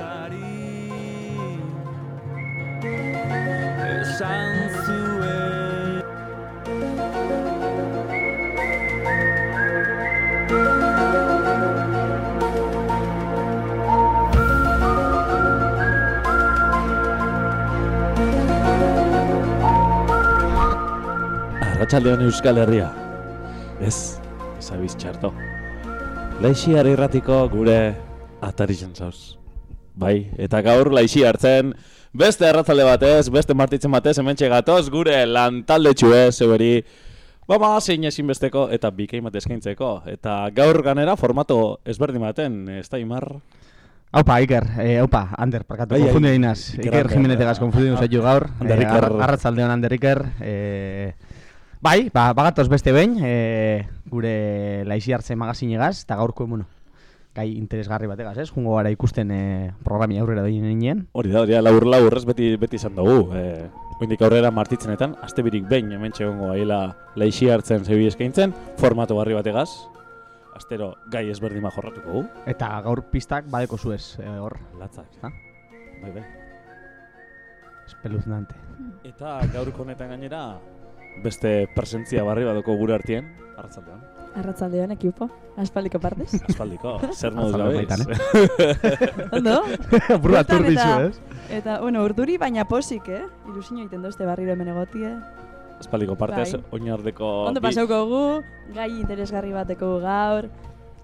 bizitzari Esan zuen Arratxaldeon Euskal Herria. Ez, ez abiz txarto. Laixi irratiko gure atari zauz. Bai, eta gaur laixi hartzen beste arratzalde batez, beste martitzen batez, hemen gatoz gure lantalde txue, zeberi, Bama, zein ezinbesteko eta bikein bat eskaintzeko. Eta gaur ganera formato ezberdin baten, ez da imar? Aupa, Iker, eh, aupa, Ander, parkatu, Bai, bai. konfundio dinaz. Iker Iker Ander. Jimenez egaz konfundio zaitu gaur. Ander Eh, Iker. ar- Arratzaldeon Ander Iker. Eh, bai, ba, bagatoz beste behin, eh, gure laixi hartzen magazin egaz, eta gaurko, bueno, gai interesgarri bategaz, ez? Jungo gara ikusten eh, programi aurrera doin ninen. Hori da, hori da, laur laur ez beti, beti izan dugu. E, Oindik aurrera martitzenetan, aste birik behin hemen txegongo gaila laixi hartzen zebi eskaintzen, formato barri bategaz. Astero gai ezberdin bat jorratuko gu. Eta gaur pistak badeko zuez, eh, hor. Latzak. Ezta? Bai, bai. Espeluznante. Eta gaurko honetan gainera, beste presentzia barri badoko gure artien, arratzaldean. Arratzaldeon ekipo, aspaldiko partez. Aspaldiko, zer moduz gabeiz. baitan, Ondo? Burra Bertan tur dizu, eta- ez? Eta, bueno, urduri baina posik, eh? Ilusio egiten dozte barriro hemen egotie. Aspaldiko partez, Bai. oinardeko... Ondo pasauko gu, gai interesgarri bateko gu gaur,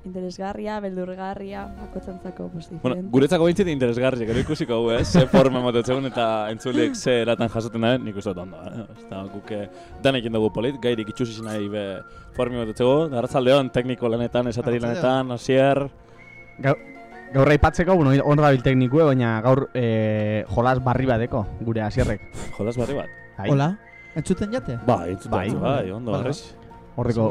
interesgarria, beldurgarria, bakotzantzako pues, Bueno, diferente. guretzako behintzit interesgarri, gero ikusiko gu, ez? Ze forma motetzegun eta entzuliek ze eratan jasoten da, nik uste dut ondo, eh? Eta guk eh, danekin dugu polit, gairik itxusi nahi be formi motetzegu, garratzaldeon, tekniko lanetan, esatari lanetan, osier... Gau- Gaur aipatzeko, bueno, hor dabil teknikue, baina gaur eh, jolas barri badeko, gure hasierrek. Jolas barri bat. Bai. Hola, entzuten jate? Bai, entzuten, Bai. bai, bai, ondo, Vale. Horreko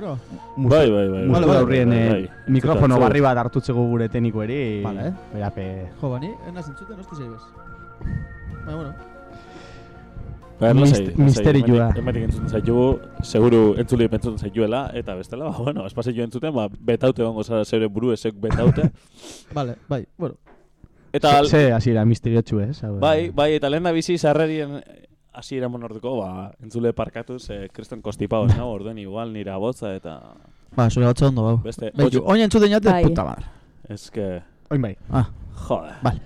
Bai, bai, bai. bai, aurrien bai, eh, bai. mikrofono barri bat hartutzeko gure teknikoeri. Vale. Berape... Jo, bani, enaz entzuten, hosti zeibez. Baina, bueno, Bai, Mist- lasai, lasai, misterioa. hemendik- Hemendik entzuten zaitu, seguru entzuli entzuten zaituela, eta bestela, ba, bueno, espase jo entzuten, ba, betaute gongo zara zeure buru ezek betaute. vale, bai, bueno. Eta, Ze ze hasiera misteriotsu, ez? Hau, bai, bai, eta lehen da bizi sarrerien hasiera monorduko, ba, entzule parkatuz, eh, kriston kostipao, no? Orduen igual nire abotza eta Ba, zure batza ondo, bau. beste, oin entzuten jate, Bai. puta madre. ez que, Oin bai. Ah, jode. Vale.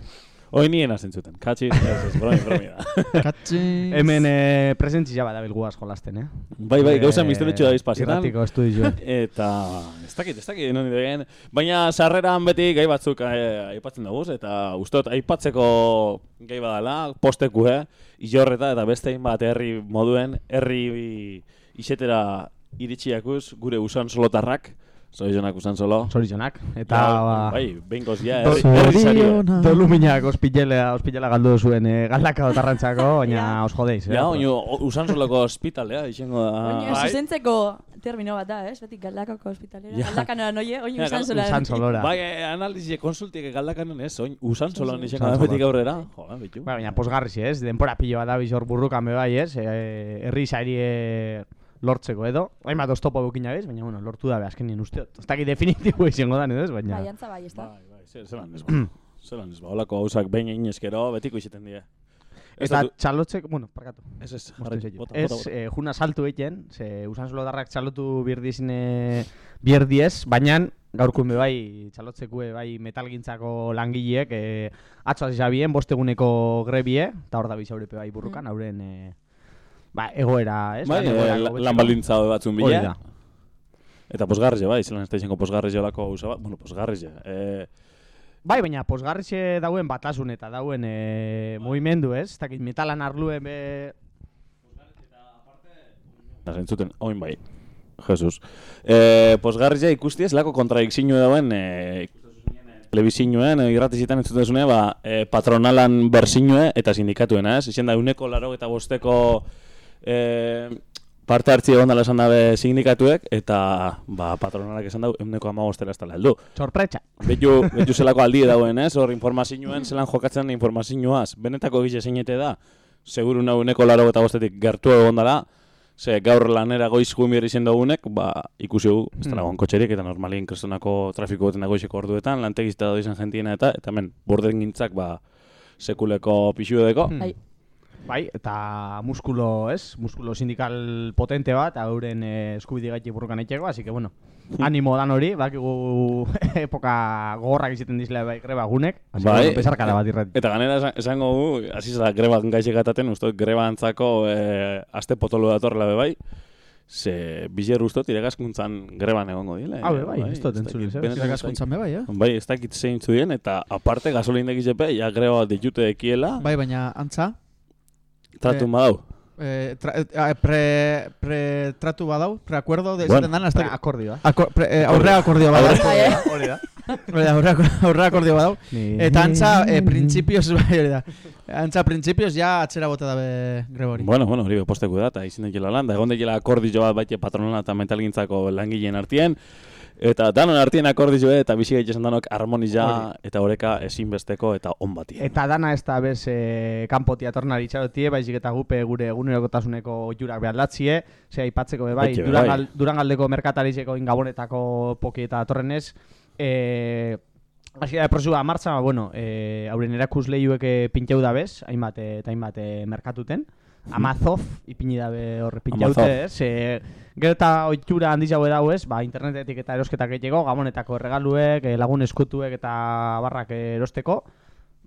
Hoi nien zentzuten, katxiz, ez, ez, bromi, bromi da. katzi... Hemen eh, presentzia badabil guaz jolasten, eh? bai, bai, gauza Eh, misteritxu da bizpasetan. Irratiko estudioa. Eta, ez dakit, ez dakit, non ideen. Baina sarreran beti gai batzuk eh, aipatzen dugu, eta ustot aipatzeko gai badala, posteku, eh? Ilorreta eta beste hainbat herri moduen, herri isetera iritsiakuz, gure usan solotarrak, Zorionak usan solo. Zorizionak. Eta, Ja, ba... bai, ja, Do- herri, herri sario. Zorionak. Doluminak ospitela, ospitela galdu zuen eh, galdaka otarrantzako, baina Ja. os jodeiz, eh? Ja, oino, usan soloko ospitalea, izango da. Oin, Bai. zuzentzeko termino bat da, ez? Beti galdakako hospitalera. Ja. Galdakanoa noie, oin Ja, usan zola. Usan solora. Bai, eh, analizie konsultiek galdakanen ez, oin, usan solon izango da betik aurrera. Jo, bitu. Ba, baina posgarri ez, denpora pilo bat da bizor burrukan be bai ez, e, herri sarie lortzeko edo. Hainbat oztopo bukina bez, baina bueno, lortu da be azkenien usteot. Ez dakit definitibo izango dan edo ez, baina... Bai, antza bai, ez da. Bai, bai, zer, zelan ez ba. zelan ez ba, holako gauzak behin egin eskero, betiko izeten die. Ez Eta dut- txalotzek, bueno, parkatu. Ez ez, jarri, zaitu. bota, Ez, eh, juna saltu egiten, ze usan solo darrak txalotu bierdizine bierdiez, baina gaurko be bai txalotzeko bai metalgintzako langileek eh, atzo hasi zabien bosteguneko grebie, eta hor da bizaurepe bai burrukan, Mm. hauren eh, ba, egoera, ez? Bai, Lan hobe batzun bila. Eta posgarrize, bai, zelan ez da izango posgarrize olako gauza bat. Bueno, posgarrize. Eh, Bai, baina posgarrixe dauen batasun eta dauen e, mugimendu, ez? Ez dakit metalan arluen be... eta zentzuten, oin bai. Jesus. Eh, posgarrize ikustiez, lako kontradikzinu dauen, telebizioen, eh, irratizitan entzutezune, ba, eh, patronalan berzinue eta sindikatuena, ez? Izen da, uneko laro eta bosteko eh, parte hartzi egon dala esan dabe sindikatuek, eta ba, patronalak esan dau, euneko amabostela ez heldu. Sorpretxa. Betu, betu zelako aldi dauen, ez? Hor informazioen, zelan jokatzen informazioaz. Benetako gize zeinete da, seguru nahu uneko laro eta bostetik gertu egon dala, Ze gaur lanera goiz behar izen dugunek, ba, ikusi gu, ez dara gon kotxerik, eta normalien krestonako trafiko goten goizeko orduetan, lantegizta da izan jentiena eta, eta hemen, borden gintzak, ba, sekuleko pixu edeko. Hmm. Bai. Bai, eta muskulo, ez? Muskulo sindikal potente bat, hauren eh, eskubide gaiti burrukan eitxeko, así que, bueno, animo dan hori, bakigu epoka gogorrak izaten dizela bai greba gunek, así que, Bai. bueno, besarkada bat irret. Eta ganera esan- esango gu, hasi zela greba gaixek ataten, uste dut greba antzako e, aste potolo datorrela be bai, ze bizer ustot irakaskuntzan greban egongo dile. Ah, be bai, ez dut ez ez, benetan ez Irakaskuntzan bai, eh? Bai, ez dakit zein zuen, eta aparte gasolin dekizepe, ja greba bat ditute ekiela, Bai, baina antza, tratu eh, badau. eh, tra, eh, pre, pre tratu badau, preakuerdo de Bueno. dan hasta Akordioa. Ako, pre, eh, aurre akordio badau. Eh? Hori da. Aurre, aurre akordio badau. Eta antza, eh, printzipioz, bai, hori da. Antza, printzipioz ja atzera bota dabe grebori. Bueno, bueno, hori posteku da, eta izin dekela lan, da egon dekela akordio bat baite patronala eta mentalgintzako langileen artien, eta danon artien akordio eta bizi gaitezen danok harmonia Hori. eta oreka ezinbesteko eta on batie. Eta dana ez da bez e, kanpotia tornari itxarotie, baizik eta gupe gure egunerokotasuneko jurak behar latzie, ze aipatzeko be bai, Beti be Durangal, bai. Durangaldeko merkatarizeko ingabonetako poki eta torrenez, e, Hasi da prozua martza, ba, bueno, e, hauren erakusleiuek eh, pinteu da bez, hainbat eh, eta hainbat eh, merkatuten. Amazof, ipini dabe hor Amazof. ez? E, gero eta oitxura handiz jau edau ez, ba, internetetik eta erosketak egiteko, gabonetako erregaluek, eh, lagun eskutuek eta barrak eh, erosteko,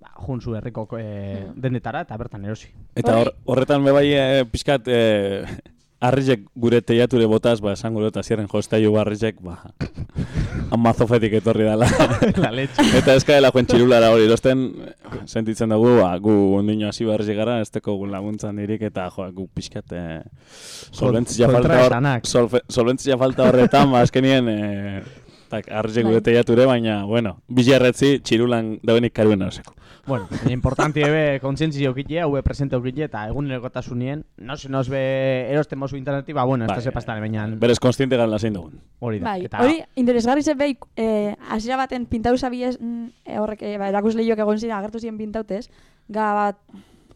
ba, junzu herriko e, dendetara eta bertan erosi. Eta hor, horretan be bai e, pixkat e, arrizek gure teiature botaz, ba, esango dut, azierren jostaiu arrizek, ba, amazofetik etorri dela. La leche. eta ez dela joen txirulara hori, erosten, sentitzen dugu, ba, gu ondino hasi barrizik gara, ez teko gu laguntzan dirik, eta jo, gu pixkat, e, solventzia falta hor, solventzia falta horretan, ba, azkenien, e, tak, arrizek gure Bai. teiature, baina, bueno, biziarretzi txirulan dauenik karuen erseko. Bueno, baina importanti ebe kontzientzia okitie, hau presente okitie, eta egunerokotasunien, no se nos be erosten mozu interneti, ba, bueno, ez da Bai, sepastan, baina Berez konstiente gala zein dugun. hori da. Bai, eta, hori interesgarri zen behi, eh, hasiera baten pintau zabiez, mm, eh, horrek, eh, ba, erakusleioak egon ziren agertu ziren pintautez, ga bat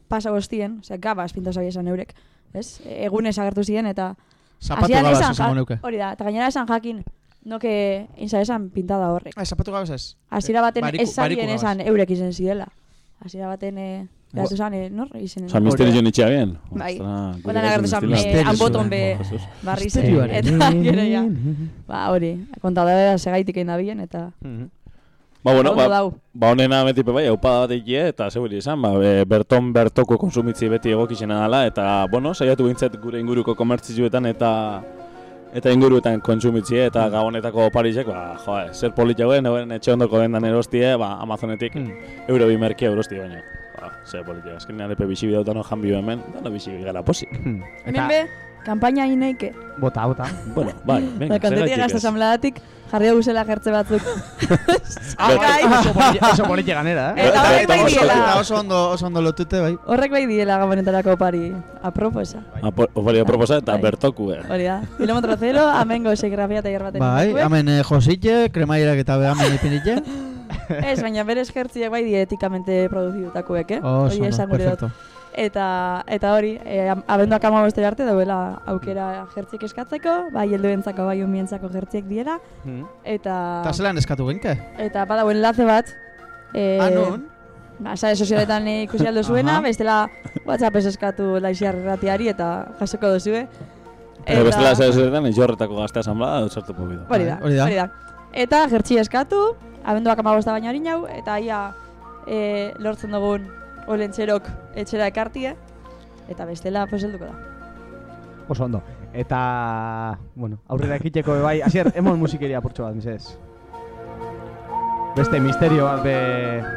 pasa goztien, osea, gabaz pintau zabiezan eurek, ez? Egunez agertu ziren, eta Zapatu gabaz esan esango neuke. Hori da, eta gainera esan jakin, noke inza esan pintada horrek. Ah, zapatu gabaz ez? Hasiera baten Bariku- bariku esan eurek izen zidela. Hasiera baten, eh, geratu zan, eh, nor izen. Osa, misterio nitxea bien. Bai. Agertu zan, mistela. eh, Misterio hanboton zuen. be Jesus. barri zen, Misterioaren. eta gero ja. Ba, hori, kontadera segaitik egin da bien, eta... Mhm. Ba, bueno, ba, ba honena betipe bai, aupada bat egie, eta zeburi esan, ba, e, berton bertoko konsumitzi beti egokizena dela, eta, bueno, saiatu bintzet gure inguruko komertzioetan eta eta inguruetan kontsumitzie eta gabonetako parisek, ba, jo, zer polit jauen, euren etxe ondoko dendan erostie, ba, Amazonetik Hmm. euro bi merke eurostie baino. Ba, zer polit jauen, azkenean epe bizi bidau dano jan hemen, dano bizi gara posik. Hmm. Be, kampaina ineike. Bota, bota. bueno, bai, venga, Da, kontetik zergatik gazta ez. asambladatik jarri guzela gertze batzuk. Akai! Oso politi ganera, eh? Eta horrek bai oso, diela. eta oso ondo, oso ondo lotute, bai. Horrek bai diela gabonetarako pari. Aproposa. Apo- Opari proposa eta Bai. bertoku, eh. Hori da. Kilometro zero, amengo segrafia eta hierbaten. Bai, hemen eh, josite, kremairak eta be hemen ipinite. Ez, baina bere eskertziak bai die etikamente produzidutakoek, eh? Oso dut. perfecto. Eta, eta hori, e, abenduak amabostera arte dauela aukera jertzik eskatzeko, bai helduentzako bai umientzako jertziek diela, Mhm. eta, Eta zelan eskatu genke? eta badago enlace bat, e, Ah, nun? Ba, sare sozialetan eh, ikusi aldo zuena, bestela WhatsApp eskatu laixiar irratiari eta jasoko dozue. Eta bestela zer zeretan, izorretako gazte asamblea, dut sartu pobido. Hori da, Hori da. Eta jertzi eskatu, abenduak amabosta baino hori nau, eta ia e, lortzen dugun olentxerok etxera ekartie, eta bestela poselduko da. Oso ondo. Eta, bueno, aurrera ekiteko bai, hasier, emon musikeria apurtxo bat, mesedez. Beste misterio bat be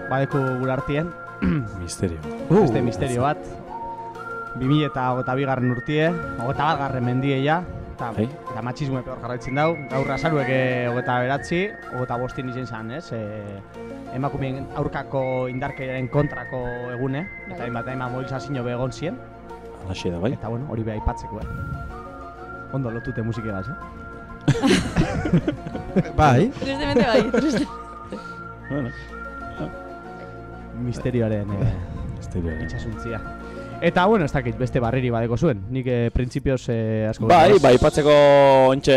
badeku gure artien, Misterio. beste misterio bat. 2000 eta bigarren urtie, hogeta bat garren mendie ja, eta, Bai. eta matxismo peor jarraitzen dau. Gaur azaruek eh, hogeta beratzi, hogeta bostin izen zan, ez? E, emakumeen aurkako indarkeriaren kontrako egune, eta Bai. hainbat hainbat mobilizazio be egon ziren. Alaxe da, bai. Eta bueno, hori beha aipatzeko, eh? Ondo lotute musikegaz, eh? Bai. Tristemente bai. Bueno, Misterioaren eh, misterio. eh. itxasuntzia. Eta, bueno, ez dakit, beste barriri badeko zuen. Nik eh, printzipioz eh, asko... Bai, bai, ipatzeko ontxe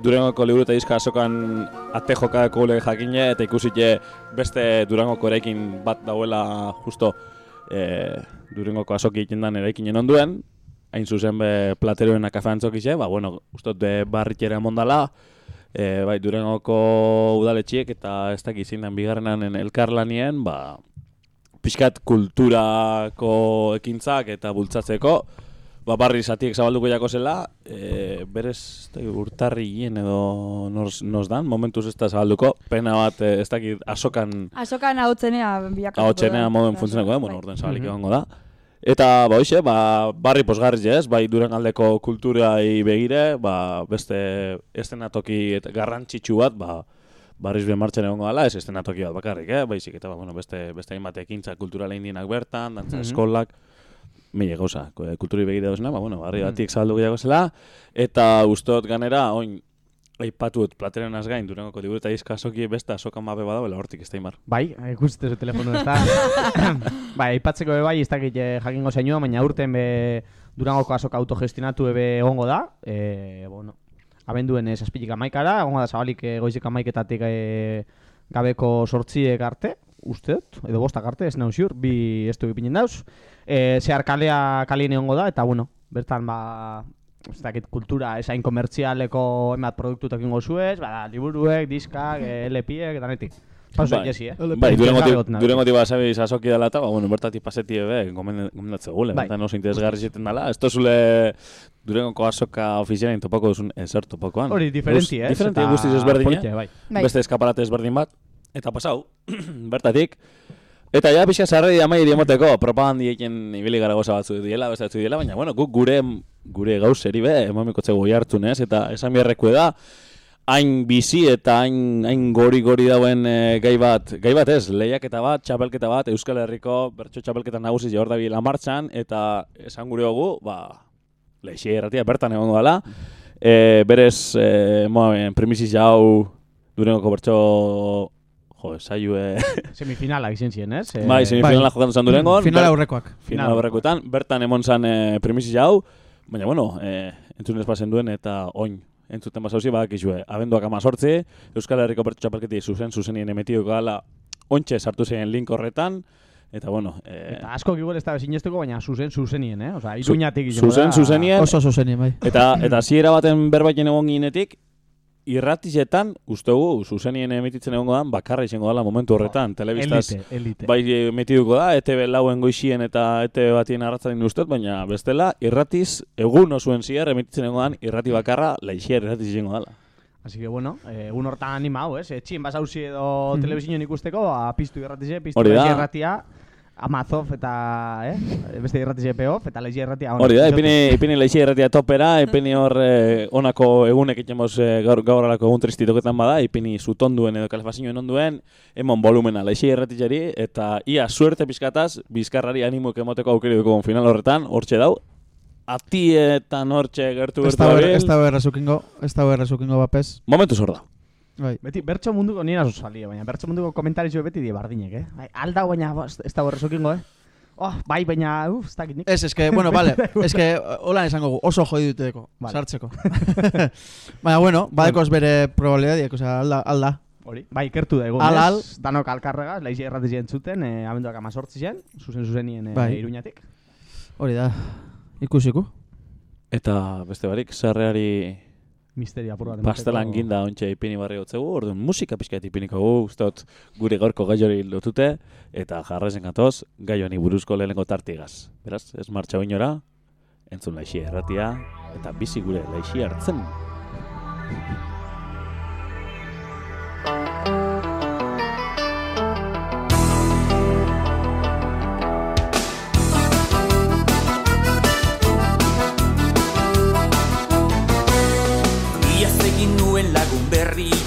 Durangoko liburu eta diska asokan ate jokako lege jakine eta ikusite beste Durangoko eraikin bat dauela justo e, Durangoko asoki egiten dan eraikinen onduen hain zuzen be plateroen kafe antzokize, ba, bueno, ustot be barritxera mondala e, bai, Durangoko udaletxiek eta ez dakit zindan bigarrenan elkarlanien, ba, pixkat kulturako ekintzak eta bultzatzeko, ba, barri zatiek zabalduko jako zela, e, berez urtarrien edo nos, nos dan, momentuz ez da zabalduko, pena bat e, ez dakit asokan... Asokan hau txenea biakatuko Hau txenea moden funtzionako da, bueno, orden zabalik egongo da. Eta, ba, hoxe, ba, barri posgarri ez, bai duren aldeko kulturai begire, ba, beste estenatoki garrantzitsu bat, ba, barriz ben martxan egongo dela, ez estenatoki bat bakarrik, eh? baizik, eta ba, bueno, beste, beste hainbat ekintza kulturala indienak bertan, dantza Mhm. eskolak, mila gauza, kulturi begire dozena, ba, bueno, barri Mhm. batik zabaldu gehiago zela, eta ustot ganera, oin, aipatut plateren gain durangoko diburu eta izkasoki beste asokan mape badabela hortik ez da imar. Bai, ikustez zu telefonu ez da. bai, aipatzeko be bai, ez dakit eh, jakingo zeinua, baina urten be Durangoko asoka autogestionatu ebe egongo da. E, bueno, abenduen ez azpilik amaikara, egongo da zabalik eh, goizik amaiketatik e, gabeko sortziek arte, uste dut, edo bostak arte, ez nahu ziur, bi ez du ipinen dauz. E, zehar kalea kalien egongo da, eta bueno, bertan ba, ez dakit kultura esain komertzialeko emat produktutak ingo zuez, bada, liburuek, diskak, LP-ek, eta netik. Pauso, Bai. jesi, eh? Bai, Jarri durengotik goten da. durengotik basabi sasoki dela eta, ba, bueno, bertatik paseti ebe, gomendatze gule, Bai. eta oso interesgarri zeten dela. Ez tozule durengoko asoka ofizialein topako duzun ezer topakoan. Hori, diferenti, ez? Diferenti, Eta guztiz ezberdina. politia, bai. Bai. Beste eskaparate ezberdin bat. Eta pasau, bertatik. Eta ja, pixka zarrei amai diemoteko, propagandi egin ibili gara goza batzu diela, beste batzu diela, baina, bueno, guk gure, gure gauzeri be, emamiko hartzun, ez? Eta esan biharreku da, hain bizi eta hain, hain gori-gori dauen e, gai bat, gai bat ez, lehiaketa bat, txapelketa bat, Euskal Herriko bertso txapelketa nagusi hor da bila martxan, eta esan gure hogu, ba, lehixi erratia bertan egongo dela, e, berez, e, moa, premisiz jau, durengoko bertso, jo, saiue, Semifinala izan ziren, ez? Eh, bai, semifinala jokatu zan durengon, Final ber- aurrekoak. final Final. aurrekoetan, bertan emon zan e, premisiz jau, baina, bueno, e, entzun espazen duen eta oin, entzuten basauzi, badakizue, abenduak amazortzi, Euskal Herriko bertso txapelketi zuzen, zuzenien emetioko gala, ontxe sartu zen link horretan, eta bueno, e, Eta asko igual ez da sinesteko, baina zuzen zuzenien, eh? Osa, iruñatik zuzen, zuzenien, Oso oso zenien, bai. Eta eta hasiera baten berbaiten egon ginetik irratizetan ustegu zuzenien emititzen egongo da bakarra izango dela momentu horretan telebistaz Elite, elite. bai emitiduko da ETB lauen goixien eta ETB batien arratzaren ustez baina bestela irratiz egun osuen zier emititzen egongo dan irrati bakarra laixier irratiz izango dela Así que bueno, eh, egun hortan animau, ez? Etxien basauzi edo telebizioen ikusteko, ba, piztu irratize, piztu irratia, Amazof eta, eh? Beste irratize peof, eta lexi irratia. Hori da, ipini, ipini leixi irratia topera, ipini hor eh, onako egunek itxemos eh, gaur, gaur alako egun tristitoketan bada, ipini zutonduen edo kalefazioen onduen, emon volumena leixi irratitxari, eta ia suerte pizkataz, bizkarrari animuek emoteko aukeri duko final horretan, hortxe dau, atietan hortxe gertu gertu ez da errazukingo, ez da errazukingo bapez. Momentu zor da. Bai. Beti, bertso munduko nien aso salie, baina bertso munduko komentarizio beti die bardinek, eh? Bai, aldau, baina ba, ez da horrezokingo, eh? Oh, bai, baina, uf, ez dakit nik. Ez, eske, bueno, vale, eske, holan esango gu, oso joi duteko, Vale. sartzeko. Baina, bueno, badekoz bere probabilidadiak, osea, alda, alda. Hori. Bai, ikertu da egon, Al, al. ez? Danok alkarregaz, laizi erratizi entzuten, eh, abenduak amazortzi zen, zuzen zuzenien eh, Bai. iruñatik. Hori da, ikusiko. Eta beste barik, zarreari Misterio apur bat. pastelan ginda ontxe ipini barri gotzegu, orduan musika pixkat ipiniko gu, uste dut gure gaurko gai hori lotute, eta jarrezen gatoz, gai honi buruzko lehenengo tartigaz. Beraz, ez martxa oinora, entzun laixi erratia, eta bizi gure laixi hartzen.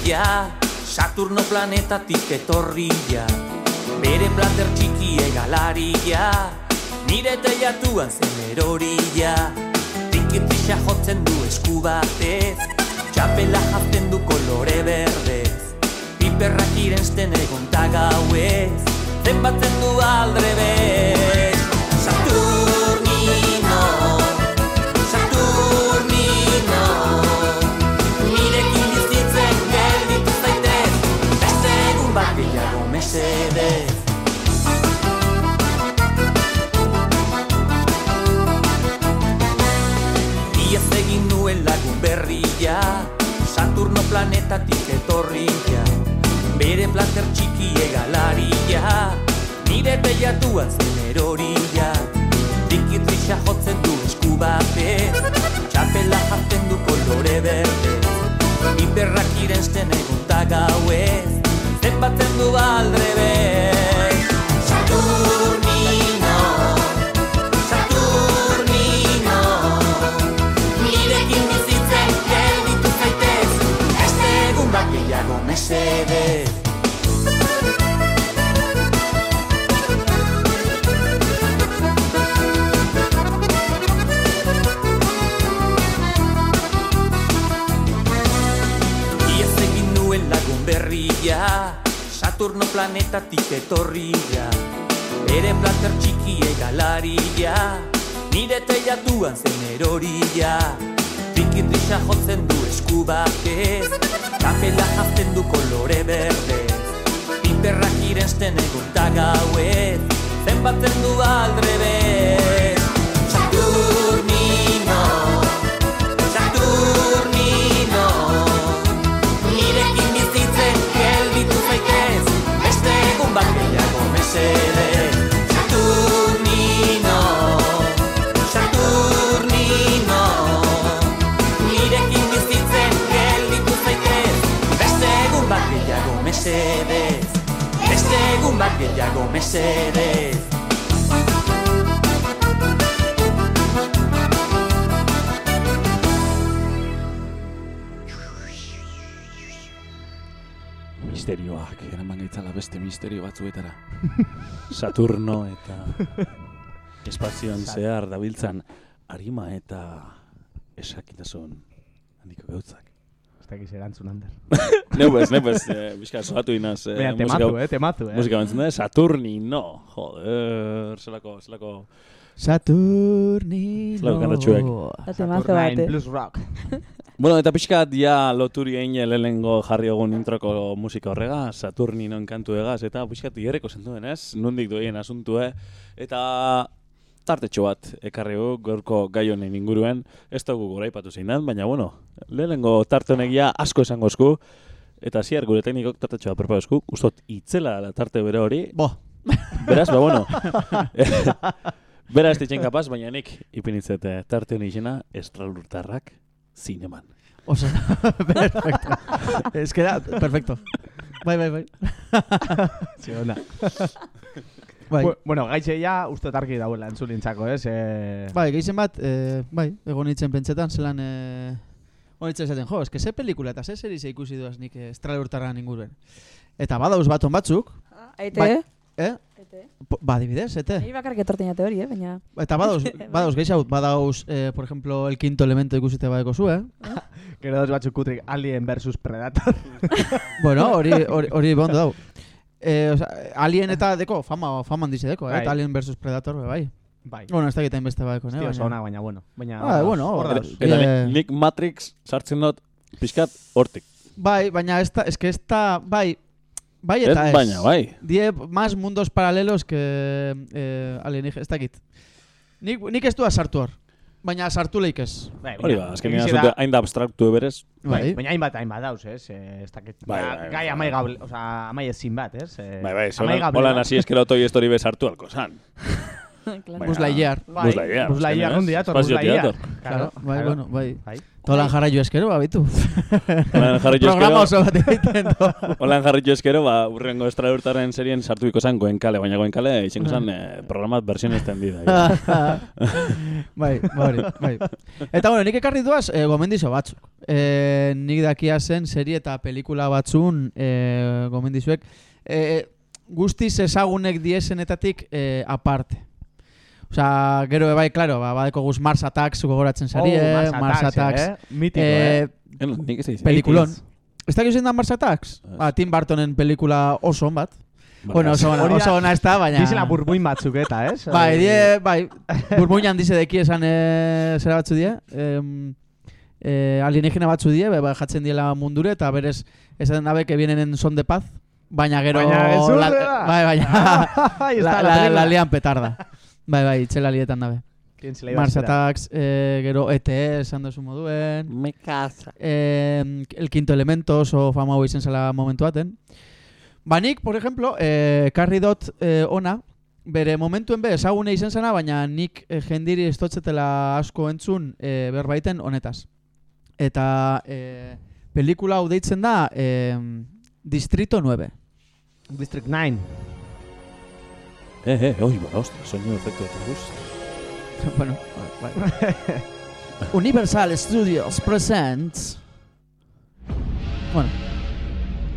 Berria Saturno planetatik etorria. Bere plater txiki egalaria Nire teiatuan zen eroria. Tinkitisa jotzen du esku batez. Txapela jazten du kolore berdez Piperrak irensten egon gauez. Zenbatzen du aldrebez Saturno eta espazioan zehar dabiltzan arima eta esakitasun handiko gautzak. Ez dakiz erantzun hander. Neubez, neubez, eh, bizka soatu inaz. Eh, Baina tematu, eh, tematu, eh. Musika bentzen da, Saturnino, joder, zelako, zelako... Saturnino. Zelako kantatxuek. Saturnain eh? Blues Rock. Bueno, eta pixkat ja loturi egin lehenengo jarri egun introko musika horrega, Saturninon kantu egaz, eta pixkat hierreko zentuen, ez? Nundik duen asuntue, eta tartetxo bat ekarri gu, gaurko gai honen inguruen, ez dugu goraipatu zein den, baina bueno, lehenengo tarte honegia asko esango esku, eta ziar gure teknikok tartetxo bat prepara esku, ustot itzela la tarte bere hori, Bo, beraz, ba bueno, bera ez ditzen kapaz, baina nik ipinitzet eh, tarte honi izena, estralurtarrak zineman. oso, perfecto. Ez que da, perfecto. Bai, bai, bai. Sí, ona. Bai, Bu- Bueno, gaitxe ja uste argi dauela entzulintzako, ez? Eh, bai geizen bat, eh, bai, egon nintzen pentsetan, zelan, eh, egon nintzen esaten, jo, eske ze pelikula eta ze series ikusi duaz nik eh, estrale urtarran inguruen. Eta badauz baton batzuk, Aite, Bai. Eh? Ba, adibidez, ete. Niri bakarrik etorten jate hori, eh? Baina... Eta badauz, badauz geixau, badauz, eh, por ejemplo, el quinto elemento ikusite badeko zu, eh? Gero dos batzuk kutrik Alien versus Predator. bueno, hori hori hori bondo dau. Eh, o sea, Alien eta deko fama fama handize deko, eh? Bai. Eta Alien versus Predator bai. bai. Bueno, ez dakit hainbeste badeko, ne? Hostia, baina- ona, baina bueno. Baina, Ah, bueno, hor hor- dauz. Eta Eh, nik, nik Matrix sartzen dut pixkat hortik. Bai, baina ez da, es que ez da, bai, bai Ez, eta ez. baina, bai. Die más mundos paralelos que eh, alienígenas, ez dakit. Nik, nik ez du sartu hor. Baina sartu leik ez. Bai, Hori ba, azkenean egize da- zute hain da abstraktu eberez. Bai, Bai. baina hainbat hainbat dauz, ez? Eh, ez dakit. Bai, Ba, bai, bai, gai amai gable, o sea, amai ezin bat, ez? Eh, Bai, bai, gable holan hasi eskero toi estori bezartu alko zan. Ez? dator, Buzz Espaziotik Lightyear. dator. Claro, bai, bueno, bai. Bai. Tolan jarraio eskero, babitu. Holan jarri Programa eskero, oso bat egiten du. holan jarri eskero, ba, urrengo estra urtaren serien sartuiko zan goenkale, baina goenkale izango zan eh, programat versión extendida. bai, bai, bai. Eta bueno, nik ekarri duaz, eh, gomendizo batzuk. Eh, nik dakia zen serie eta pelikula batzun eh, gomendizuek. Eh, guztiz ezagunek diesenetatik eh, aparte. Osea, gero bai, claro, ba, badeko guz Mars Attacks gogoratzen sarie, Oh, Mars Attacks. eh? Mitiko, eh? Eh, En, nik ez. Pelikulon. 80s. Ez da da Mars Attacks? Ez. Ba, Tim Burtonen pelikula oso on bat. Ba, Bueno, oso ona, oso ona ez da, baina... Dizela burbuin batzuk eta, ez? Bai, Eh, die, bai, burbuinan dize deki esan e, zera batzu die, em, e, alienígena batzu die, bai, jatzen diela mundure, eta berez esaten dabe que vienen en son de paz, baina gero... Baina la, da. bai, baina... Ahí está la, la la, la lian petarda. Bai, bai, itxela lietan dabe. Mars. Attacks, eh, gero ET esan duzu moduen. Me casa. eh, El Quinto Elemento oso fama hau izen zela momentu baten. Ba nik, por ejemplo, eh, karri dot eh, ona, bere momentuen be ezagune izen zena, baina nik eh, jendiri estotzetela asko entzun eh, berbaiten honetaz. Eta eh, pelikula hau deitzen da eh, Distrito 9. District 9. Eh, eh, oi, ba, ostra, soinu efektu eta guz. bueno, bai. Universal Studios presents... Bueno.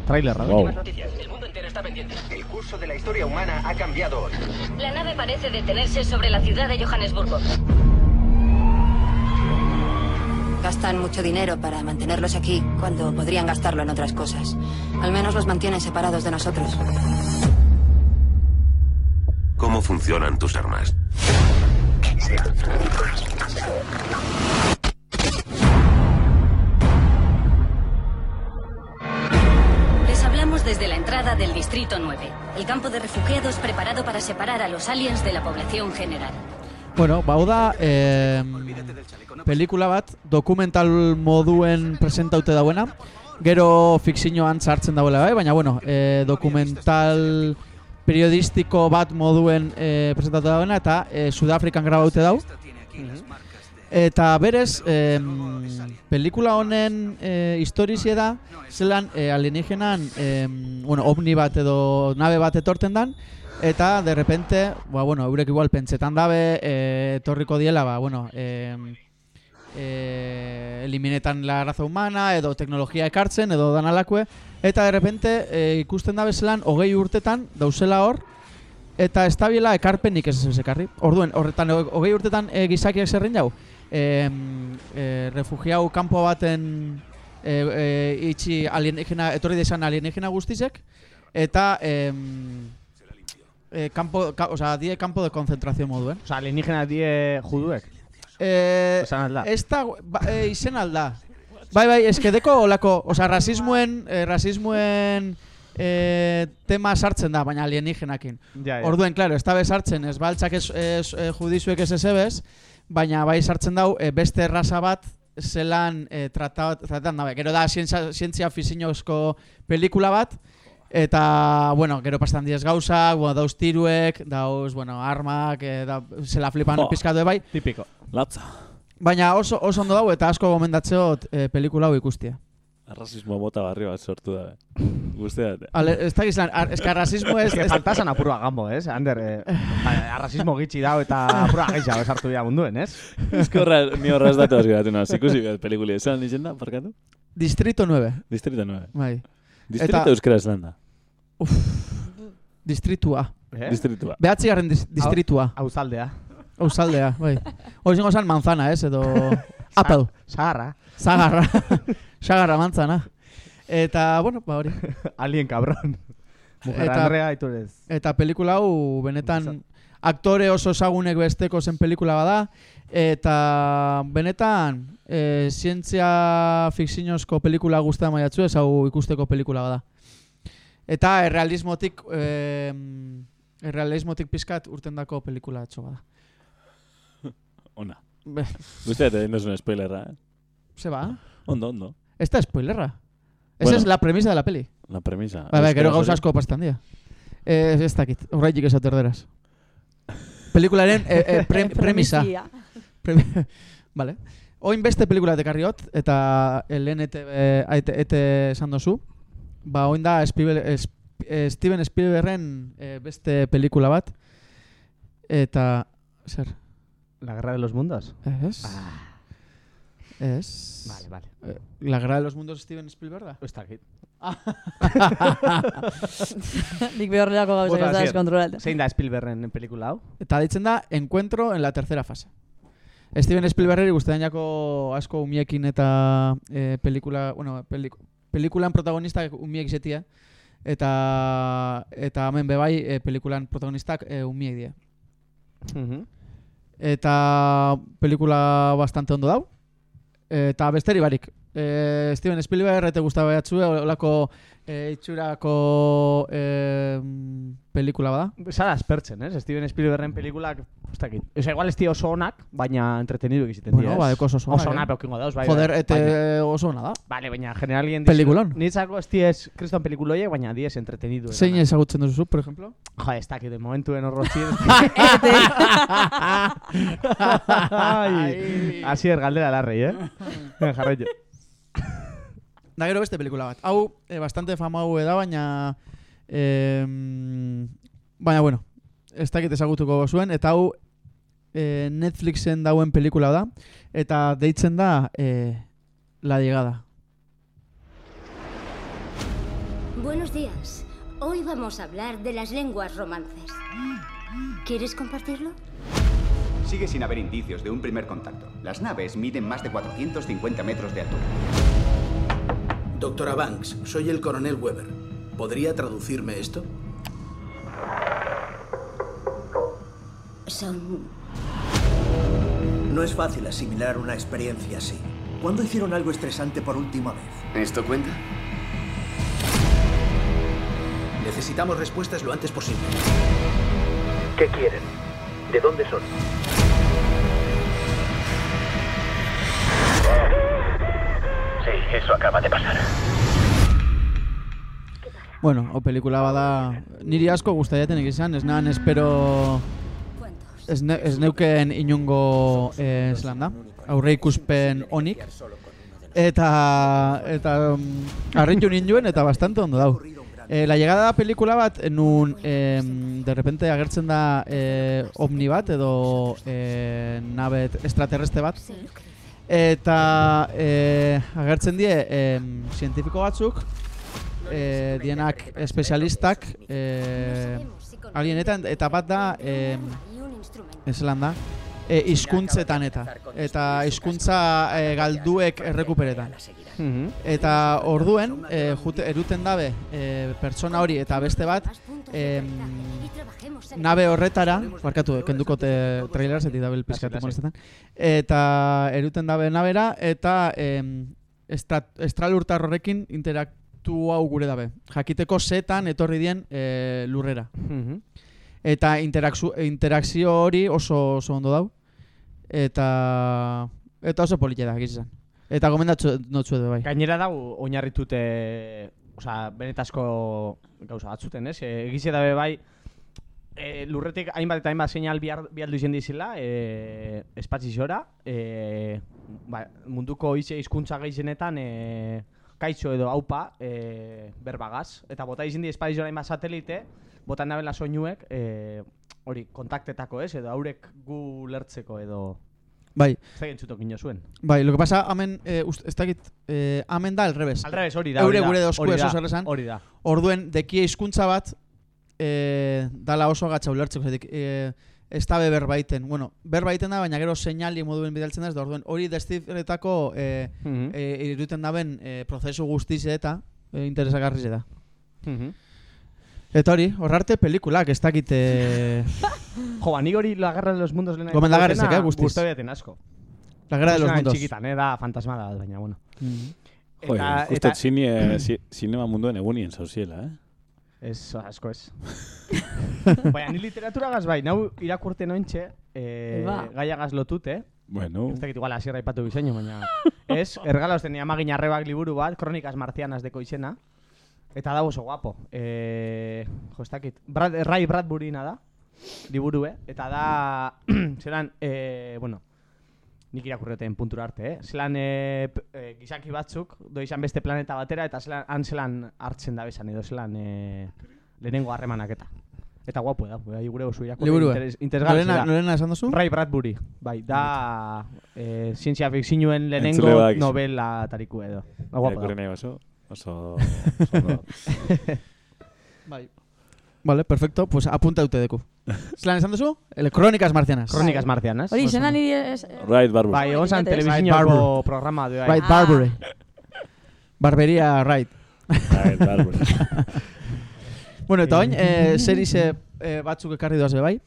Wow. El mundo entero está pendiente. El curso de la historia humana ha cambiado hoy. La nave parece detenerse sobre la ciudad de Johannesburgo. Gastan mucho dinero para mantenerlos aquí cuando podrían gastarlo en otras cosas. Al menos los mantienen separados de nosotros. ¿Cómo funcionan tus armas? Les hablamos desde la entrada del Distrito 9, el campo de refugiados preparado para separar a los aliens de la población general. Bueno, bau da, eh, pelikula bat, dokumental moduen presentaute dauena, gero fikzioan sartzen dauela bai, baina bueno, eh, dokumental periodistiko bat moduen eh, presentatu dauena, eta eh, Sudafrikan grabaute dau. Eta berez, eh, pelikula honen eh, historizie da, zelan eh, alienígenan, eh, bueno, ovni bat edo nabe bat etorten dan, eta de repente, ba, bueno, eurek igual pentsetan dabe, eh, etorriko diela, ba, bueno, eh, eh, eliminetan la raza humana, edo teknologia ekartzen, edo danalakue, eta de repente eh, ikusten dabe zelan, hogei urtetan, dauzela hor, eta ez ekarpenik ez ez ekarri. Orduen, horretan, ho- hogei urtetan e, gizakiak zerren jau, e, e, refugiau kanpo baten e, e, itxi alienígena, etorri desan alienígena guztizek, eta e, campo, ka, osea, die campo de concentración moduen. Osa, alienígena die juduek. Eh, Esan alda. ez da, ba, e, izen alda. Bai, bai, eskedeko olako, osea, rasismoen, eh, rasismoen eh, tema sartzen da, baina alienígenakin. Ja, ja. Orduen, claro, ez da be sartzen, ez baltzak ez, ez eh, judizuek ez ezebez, baina bai sartzen dau eh, beste erraza bat zelan eh, tratat, tratan dabe. Gero da zientzia, zientzia fizinozko pelikula bat, eta, bueno, gero pastan diez gauzak, bueno, dauz tiruek, dauz, bueno, armak, eh, da, zela flipan Jo. pizkatu bai, Tipiko. Latza. Baina oso, oso ondo dau eta asko gomendatzeot eh, pelikula hau ikustia. Arrasismo mota barri bat sortu da. Guztia da. Ale, ez da gizan, ar, ez que rasismo ez, Ez que ez, faltasan apurua gambo, ez? Ander, eh, ba, arrasismo gitxi dau eta apurua gehiago esartu dira munduen, ez? Ez que horra, ni horra ez datu geratu naz. Ikusi pelikuli. Esan nintzen da, parkatu? Distrito 9, Distrito 9. bai. Distrito Eta- euskera esan da. Distritua. Eh? Distritua. Behatzi garren dis, distritua. Hauzaldea. Ausaldea, bai. Hori zingo zan manzana, ez, edo... Apple. Sagarra. Zagarra. Zagarra manzana. Eta, bueno, ba hori. Alien cabron. Mujer Eta- Andrea, iturez. Eta pelikula hau, benetan, aktore oso ezagunek besteko zen pelikula bada, eta benetan, e, zientzia fikzinozko pelikula guztia maiatzu, ez hau ikusteko pelikula bada. Eta errealismotik, e, errealismotik pizkat urtendako pelikula atxo bada. Ona. Guztia eta no es un spoilerra, eh? ze ba? Ondo, ondo. Ez da spoilerra. Esa Bueno. es la premisa de la peli. La premisa. Bai, bai, gero gauza asko pastan dira. Eh, ez dakit, horreitik ez aterderaz. Pelikularen eh, eh, pre, premisa. Premisia. Premi vale. Oin beste pelikula tekarriot, eta lehen ete, ete, ete esan dozu. Ba, oin da Spielberg, Steven Spielbergen eh, beste pelikula bat. Eta, zer, La guerra de los mundos. ez? Ah, Ez. vale, vale. Eh, La Guerra de los Mundos Steven Spielberg da? Ez dakit. Nik behorrelako gauza Bota, ez da zier. deskontrolatzen. Zein da Spielbergen pelikula hau? Eta ditzen da Encuentro en la tercera fase. Steven Spielbergeri guztetan jako asko umiekin eta e, pelikula, bueno, pelik, pelikulan protagonistak umiek izetia. Eta, eta hemen bebai e, pelikulan protagonistak e, umiek dira. Mhm. Eta pelikula bastante ondo dau. Eta besteri barik. Eh, Steven Spielberg ete gustaba batzue, olako eh, itxurako eh, pelikula bada. Zara aspertzen, ez? Steven Spielbergen pelikulak, ez dakit. Osa, igual ez di oso onak, baina entretenidu egiten Bueno, dira, ez? badeko oso onak, Oso eh? onak peukingo dauz, bai. Joder, bai. ete Baina- oso ona da. Vale, baina generalien Pelikulon. Nitzako ez diez kriston pelikuloiek, baina diez entretenidu. Zein ezagutzen duzu, por ejemplo? Jo, ez dakit, de momentuen horrotxin. Ai, Asier galdera larrei, eh? Jarraitu. Da gero beste pelikula bat. Hau, eh, bastante famau da, baina... Eh, baina, bueno, ez dakit ezagutuko zuen, eta hau eh, Netflixen dauen pelikula da, eta deitzen da eh, La Llegada. Buenos días. Hoy vamos a hablar de las lenguas romances. ¿Quieres compartirlo? Sigue sin haber indicios de un primer contacto. Las naves miden más de 450 metros de altura. Doctora Banks, soy el coronel Weber. ¿Podría traducirme esto? Son... No es fácil asimilar una experiencia así. ¿Cuándo hicieron algo estresante por última vez? ¿Esto cuenta? Necesitamos respuestas lo antes posible. ¿Qué quieren? ¿De dónde son? Eso acaba de pasar. Bueno, o pelikula bada niri asko gustaiatenek izan, ez nahan espero ez, ne, ez neuken inungo eh, zelan da, aurre ikuspen onik eta eta um, harritu ninduen eta bastante ondo dau. Eh, la llegada da pelikula bat nun eh, de repente agertzen da eh, omni bat edo eh, nave extraterrestre bat eta eh, agertzen die eh, zientifiko batzuk eh, dienak espezialistak eh, alienetan eta bat da eh, zelan da. eh, hizkuntzetan eta eta hizkuntza eh, galduek errekuperetan eta orduen eh, jute, eruten dabe eh, pertsona hori eta beste bat em, nabe horretara, barkatu, kenduko te trailer zetik dabil pizkate Lasai, lasai. molestetan, eta eruten dabe nabera, eta estra, estralurtar horrekin interaktu hau gure dabe. Jakiteko zetan etorri dien e, lurrera. Eta interakzu, interakzio hori oso, oso ondo dau. Eta, eta oso polite da, gizizan. Eta gomendatzu notzu edo bai. Gainera dau oinarritute, osea, benetazko gauza batzuten, ez? E, Egize dabe bai, e, lurretik hainbat eta hainbat seinal bihar, bialdu izen dizela, e, espatzizora, e, ba, munduko ize hizkuntza gehienetan, e, kaitxo edo haupa, e, berbagaz, eta bota izin di espatzizora hainbat satelite, botan dabela soinuek, e, hori, kontaktetako ez, edo haurek gu lertzeko edo... Bai. Zer entzutok ino zuen. Bai, lo que pasa, hemen, eh, ust, ez dakit, eh, hemen da al revés. Al revés, hori da, Eure hori da, gure hori eso da, zer esan. hori da. Orduen, dekie hizkuntza bat, eh, dala oso gatza ulertzeko, zetik, eh, ez da berbaiten. Bueno, berbaiten da, baina gero seinali moduen bidaltzen da, ez da orduen, hori destifretako eh, Mhm. eh, iruten daben eh, prozesu guztize eta eh, interesagarrize da. Mhm. Eta hori, horrarte pelikulak, ez dakit... Eh, Jo, ba, nik hori la guerra de los mundos lehena Gomendagarrizek, eh, guztiz. Guztu beten asko. La Guerra de los Mundos. Txikitan, eh, da fantasmada bat, baina, bueno. Jo, ikustet zine, zi- zinema munduen egunien zauziela, eh? Ez, asko ez. baina, ni literatura gaz bai, nau irakurten ointxe, eh, Ba. gaia gaz lotute, Bueno. ez dakit igual asierra ipatu bizeño, baina... ez, ergalaos tenia amagin arrebak liburu bat, Kronikas Marcianas deko izena, eta da oso guapo. Eh, jo, ez dakit, Brad, Ray Bradburyna da, liburue, eta da, zelan, eh, bueno, nik irakurreten puntura arte, eh? Zelan eh, eh, gizaki batzuk, doizan beste planeta batera, eta zelan, han zelan hartzen da bezan, edo zelan eh, lehenengo harremanak eta. Eta guapo da, bai gure oso irakurri Liburua. interes, interesgarri Norena- da. norena esan duzu? Ray Bradbury, bai, da eh, zientzia fikzioen lehenengo novela tariku edo. Da guapo da. Oso... Bai. Vale, perfecto, pues apunta ute deku. Zelan esan duzu? El Crónicas Marcianas. Crónicas Marcianas. Hori, izena niri ez... Right, Barbara. Bai, egon zan Right, telebizinoko Barbary. programa du. Right, Barbary. Barberia, right. Right, Barbara. bueno, eta oin, eh, serize eh, batzuk ekarri doaz be bai.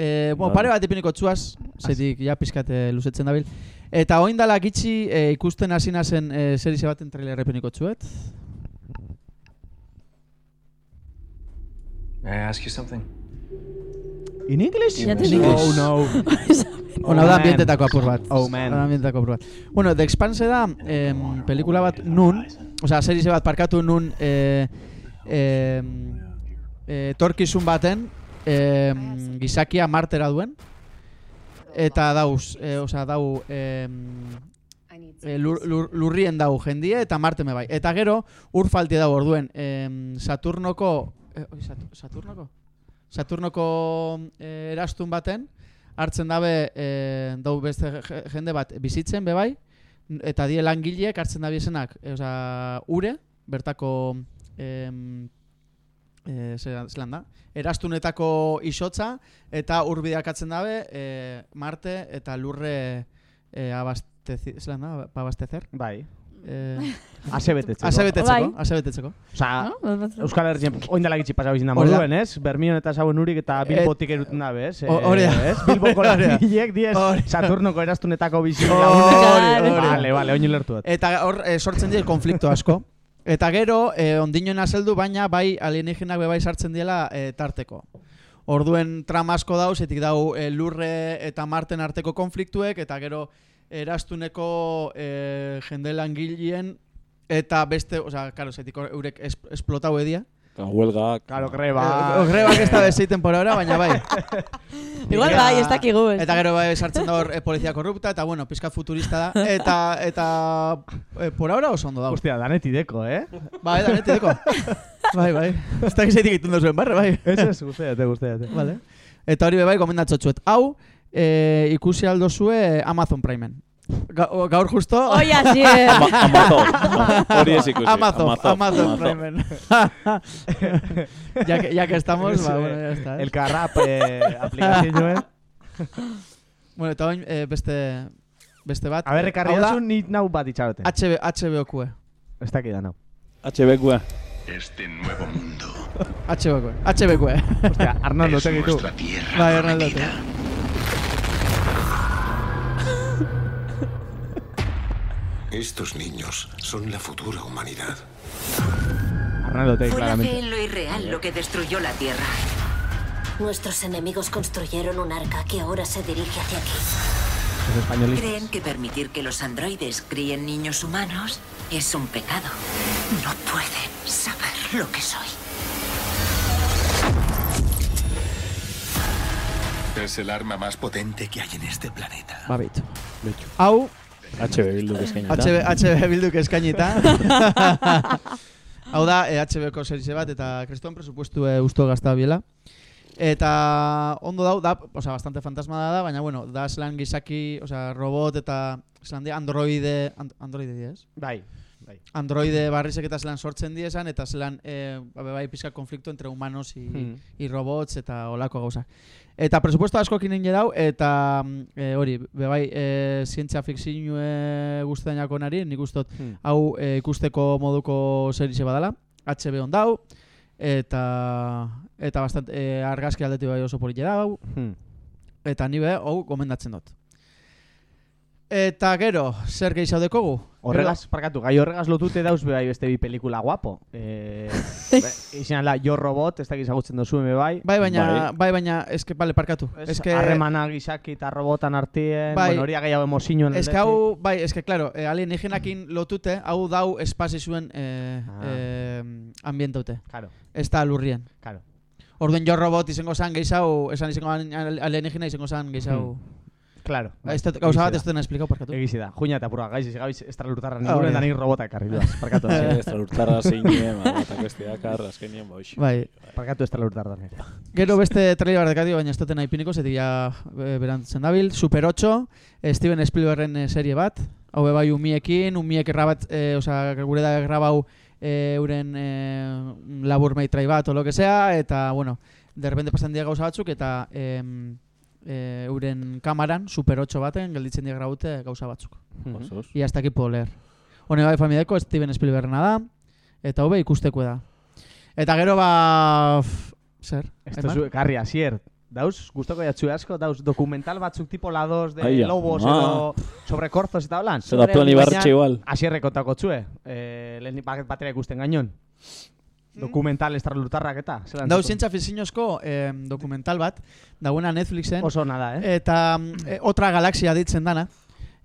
Eh, bueno, pare bat ipiniko txuaz, zetik ja pizkat eh, luzetzen dabil. Eta oin dala gitxi eh, ikusten hasi nazen eh, serie baten trailer epiniko txuet. May I ask you something? In English? In English. Oh no. Ona da ambientetako apur bat. Oh man. Da ambientetako apur bat. Bueno, The Expanse da em, pelikula bat nun, osea, serie bat parkatu nun eh, em, eh, torkizun baten em, gizakia martera duen. Eta dauz, eh, osea, dau eh, lur, lur, lurrien dau jendie eta marte me bai. Eta gero, ur falti dau orduen em, Saturnoko... Sat- Saturnoko? Saturnoko eh, erastun baten, hartzen dabe eh, dau beste je- jende bat bizitzen be bai, eta die langileek hartzen dabe esenak, e, osea, ure, bertako em, e, zelan, da, erastunetako isotza eta urbideak atzen dabe e, Marte eta lurre e, abastezi, zelan da, abastezer? Bai. Eh, Asebetetzeko. Asebetetzeko, Bai. asebetetzeko. Osea, No? Euskal Herrian oin dela gitxi pasau izin da moduen, ez? Bermion eta sauen urik eta Bilbotik eruten dabe, ez? O- hori da. Ez? Bilboko langileek diez. Saturnoko erastunetako bizi. Vale, vale, oin ulertu dut. Eta hor sortzen die konflikto asko. Eta gero, e, ondinoen azeldu, baina bai alienígenak be bai sartzen diela e, tarteko. Orduen trama asko dau, zetik dau e, lurre eta marten arteko konfliktuek, eta gero erastuneko e, jende langileen eta beste, osea, karo, zetik eurek es, esplotau edia. Huelgak. Claro, greba. Eh, grebak ez da bezeiten por ahora, baina bai. Igual bai, ez dakigu. ez. Eta gero bai sartzen da hor e, polizia korrupta, eta bueno, pizkat futurista da. Eta, eta e, por ahora oso ondo da. Hostia, daneti deko, eh? Bai, da, neti deko. bai, bai. Ez da gizaitik egiten duzuen barre, bai. Ez ez, guztiate, guztiate. Vale. Eta hori bai, gomendatzotxuet. Hau, e, ikusi aldo zue Amazon Primen. Ga, o- gaur justo... Oi, así es. Ama- Amazon. Hori ez ikusi. Amazon, Amazon, Amazon, Amazon. Primen. ya, que, ya que estamos, ba, bueno, ya está. eh. El Carrap eh, aplikazioen. Bueno, eta oin, e, beste, beste bat. A ber, ekarri Hau da, dazu ni nau bat. HB, HBO-kue. Ez dakit da nau. HBQ. Este nuevo mundo HBO-kue. HBO-kue. Hostia, Arnaldo, es tegitu. nuestra tierra Bai, Arnaldo, Estos niños son la futura humanidad. Fue la claramente. fe en lo irreal lo que destruyó la Tierra. Nuestros enemigos construyeron un arca que ahora se dirige hacia aquí. Creen que permitir que los androides críen niños humanos es un pecado. No pueden saber lo que soy. Es el arma más potente que hay en este planeta. Ba, beitu. HB bildu eskainita. HB, HB bilduk eskainita. Hau da, e, HB-ko serie bat, eta kriston presupuestu e, usto gazta biela. Eta ondo dau, da, osea, bastante fantasma da, baina, bueno, da zelan gizaki, osea, robot eta zelan di, androide, and, androide di, ez? Bai, bai. Androide barrizek eta zelan sortzen di esan, eta zelan, e, ba, bai, pizka konflikto entre humanos y, Hmm. y robots eta olako gauza. Eta presupuesto asko kinen dau, eta mm, e, hori, bebai, e, zientzia fikzioe guztainako nari, nik ustot, Hmm. hau e, ikusteko moduko serie badala, HB on dau, eta eta bastante e, argazki aldetik bai oso polite dau, Hmm. eta ni be, hau gomendatzen dut. Eta gero, zer gehiago dekogu? Horregaz, parkatu, gai horregaz lotute dauz bai beste bi pelikula guapo. Eh, izan da, Jo Robot, ez da gizagutzen dozu eme bai. Bai, baina, bai, baina, eske, bale, parkatu. Ez Eske, harremana gizaki eta robotan artien, Bai. bueno, hori gehiago emozioen eske hau, bai, eske, claro, eh, alienígenakin lotute, hau dau espazio zuen eh, Ah. eh, ambientaute. Claro, Ez da lurrien. claro. Orduen jo robot izango zan gehiago, esan izango zan alienígena izango zan gehiago. Claro. Ba, gauza bat ez duten esplikau parkatu. Egizi da, juina eta purga, gaiz, gabiz estralurtarra Ah, ninguren hori da da. nik robota ekarri duaz, parkatu. Sí, hasi. estralurtarra zeinen, eta bestiak azkenien boix. Bai. Parkatu estralurtarra nire. Gero beste trailer bat dekati, baina ez duten nahi zetik ja e, berantzen dabil. Super 8, eh, Steven Spielbergen eh, serie bat. Hau bai umiekin, umiek errabat, e, osea, gure da grabau e, euren e, labur meitrai bat, o lo que sea, eta, bueno, de repente pasan dia gauza batzuk, eta em, e, euren kamaran, Super 8 baten, gelditzen dia graute gauza batzuk. Osoz. Y hasta aquí puedo leer. Hone bai familiako Steven Spielbergena da, eta hobe ikusteko da. Eta gero ba... f- Zer? Esto zu, karri, asier, Dauz, gustoko jatzu asko, dauz dokumental batzuk tipo lados de Aia, lobos ma. edo sobre korzos eta holan. Zer datuan ibarretxe igual. Asierre kontako txue, eh, lehen bat batera ikusten gainon. Dokumental estralurtarrak eta. zelan Dau zatu? zientzia fikziozko eh, dokumental bat, dagoena Netflixen. Oso nada, eh? Eta mm, eh, otra galaxia ditzen dana.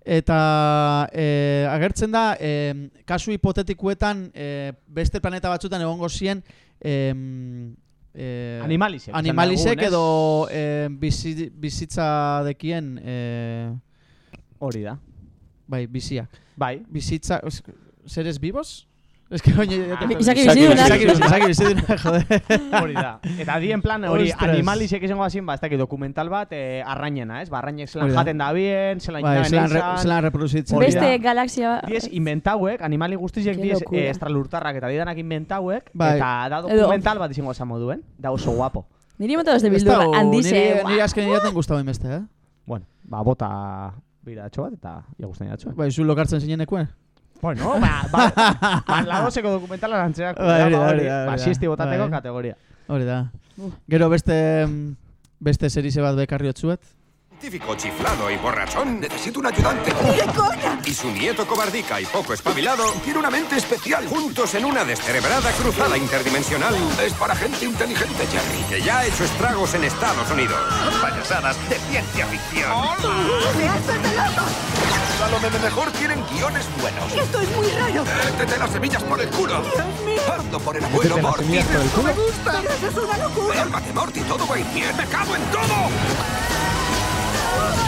Eta eh, agertzen da, eh, kasu hipotetikuetan eh, beste planeta batzutan egongo zien eh, Animalisek, animalisek edo eh, bizi, bizitza dekien eh, Hori da. bai, biziak. Bai. Bizitza, es- seres vivos? Es que te- Izaki bizidunak. Izaki bizidunak, joder. Hori da. Eta dien plan hori Ostras. animalisek izango bazien, ba, ez dakit dokumental bat, eh, arrainena, ez? Ba, arrainek zelan jaten da bien, zelan Bai, zelan re- izan. zelan reproduzitzen. Beste galaxia... Diez inventauek, animali guztiek Qué diez eh, estralurtarrak eta didanak inventauek, Bai. eta da dokumental bat izango esan moduen, da oso guapo. Niri mota beste Ez bildu dau, handize. Niri, guau. niri azken jaten gustau inbeste, eh? Bueno, ba, bota biratxo bat eta ja gusten jatxo. Bai, zu lokartzen zinenekuen? Bueno, ba, ba, ba, ladoseko dokumentala nantzeak, Bai, hori da, hori da, hori ba, da. siesti botateko Bai. kategoria. Hori da. Gero beste beste serize bat bekarri otzuet. Científico chiflado y borrachón necesita un ayudante. ¡Qué coña! Y su nieto cobardica y poco espabilado tiene una mente especial. Juntos en una descerebrada cruzada interdimensional. Es para gente inteligente, Jerry. Que ya ha hecho estragos en Estados Unidos. Payasadas de ciencia ficción. ¡Me has loco! A lo de mejor tienen guiones buenos. ¡Esto es muy raro! Métete las semillas por el culo. ¡Dios mío! Hazlo por el abuelo Morty. semillas por el ¡Esto me culo. gusta! ¡Pero eso es una locura! Cálmate, Morty. Todo va a ir bien. ¡Me cago en todo!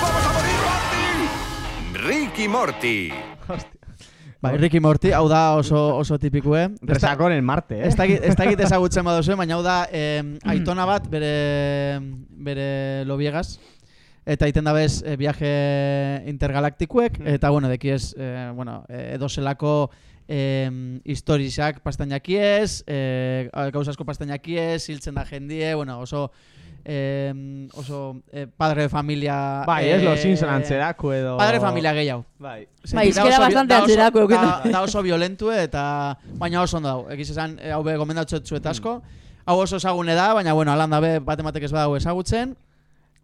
¡Vamos a morir, Morty! Rick y Morty. Bai, Ricky Morty, hau da oso oso tipikue. Resakon en Marte, eh? Ez dakit, ez dakit ezagutzen baduzue, baina hau da eh, aitona bat bere, bere lobiegaz. Eta iten da bez eh, viaje intergalaktikuek, eta bueno, dekiez, eh, bueno, eh, edo zelako eh, historizak pastainakiez, eh, gauza asko pastainakiez, hiltzen da jendie, bueno, oso eh, oso eh, padre de familia... Bai, ez lo Simpson antzerako edo... Padre de familia gehiago. Bai. Bai, izkera bastante antzerako da, da oso violentue eta baina oso ondo dago. Egiz esan, eh, hau be gomendatxo asko. Hau oso ezagune da, baina bueno, alan da be bat ematek ez badau ezagutzen.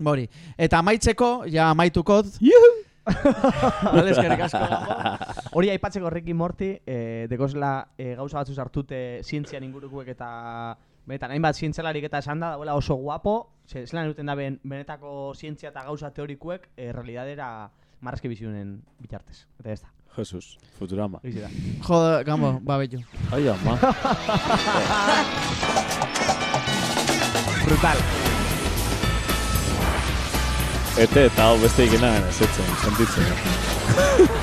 Bori. Eta amaitzeko, ja amaituko. Vale, eskerrik asko. Hori aipatzeko Ricky Morty, eh, dekozela eh, gauza batzu sartute zientzian ingurukuek eta benetan hainbat zientzialarik eta esan da, dauela oso guapo, ze, zelan duten da ben, benetako zientzia eta gauza teorikuek eh, realidadera marrazki biziunen bitartez. Eta ez da. Jesus, Futurama. Egize da. Jode, gambo, ba bello. Ai, ama. Brutal. Ete eta hau beste ikena ez etzen, sentitzen.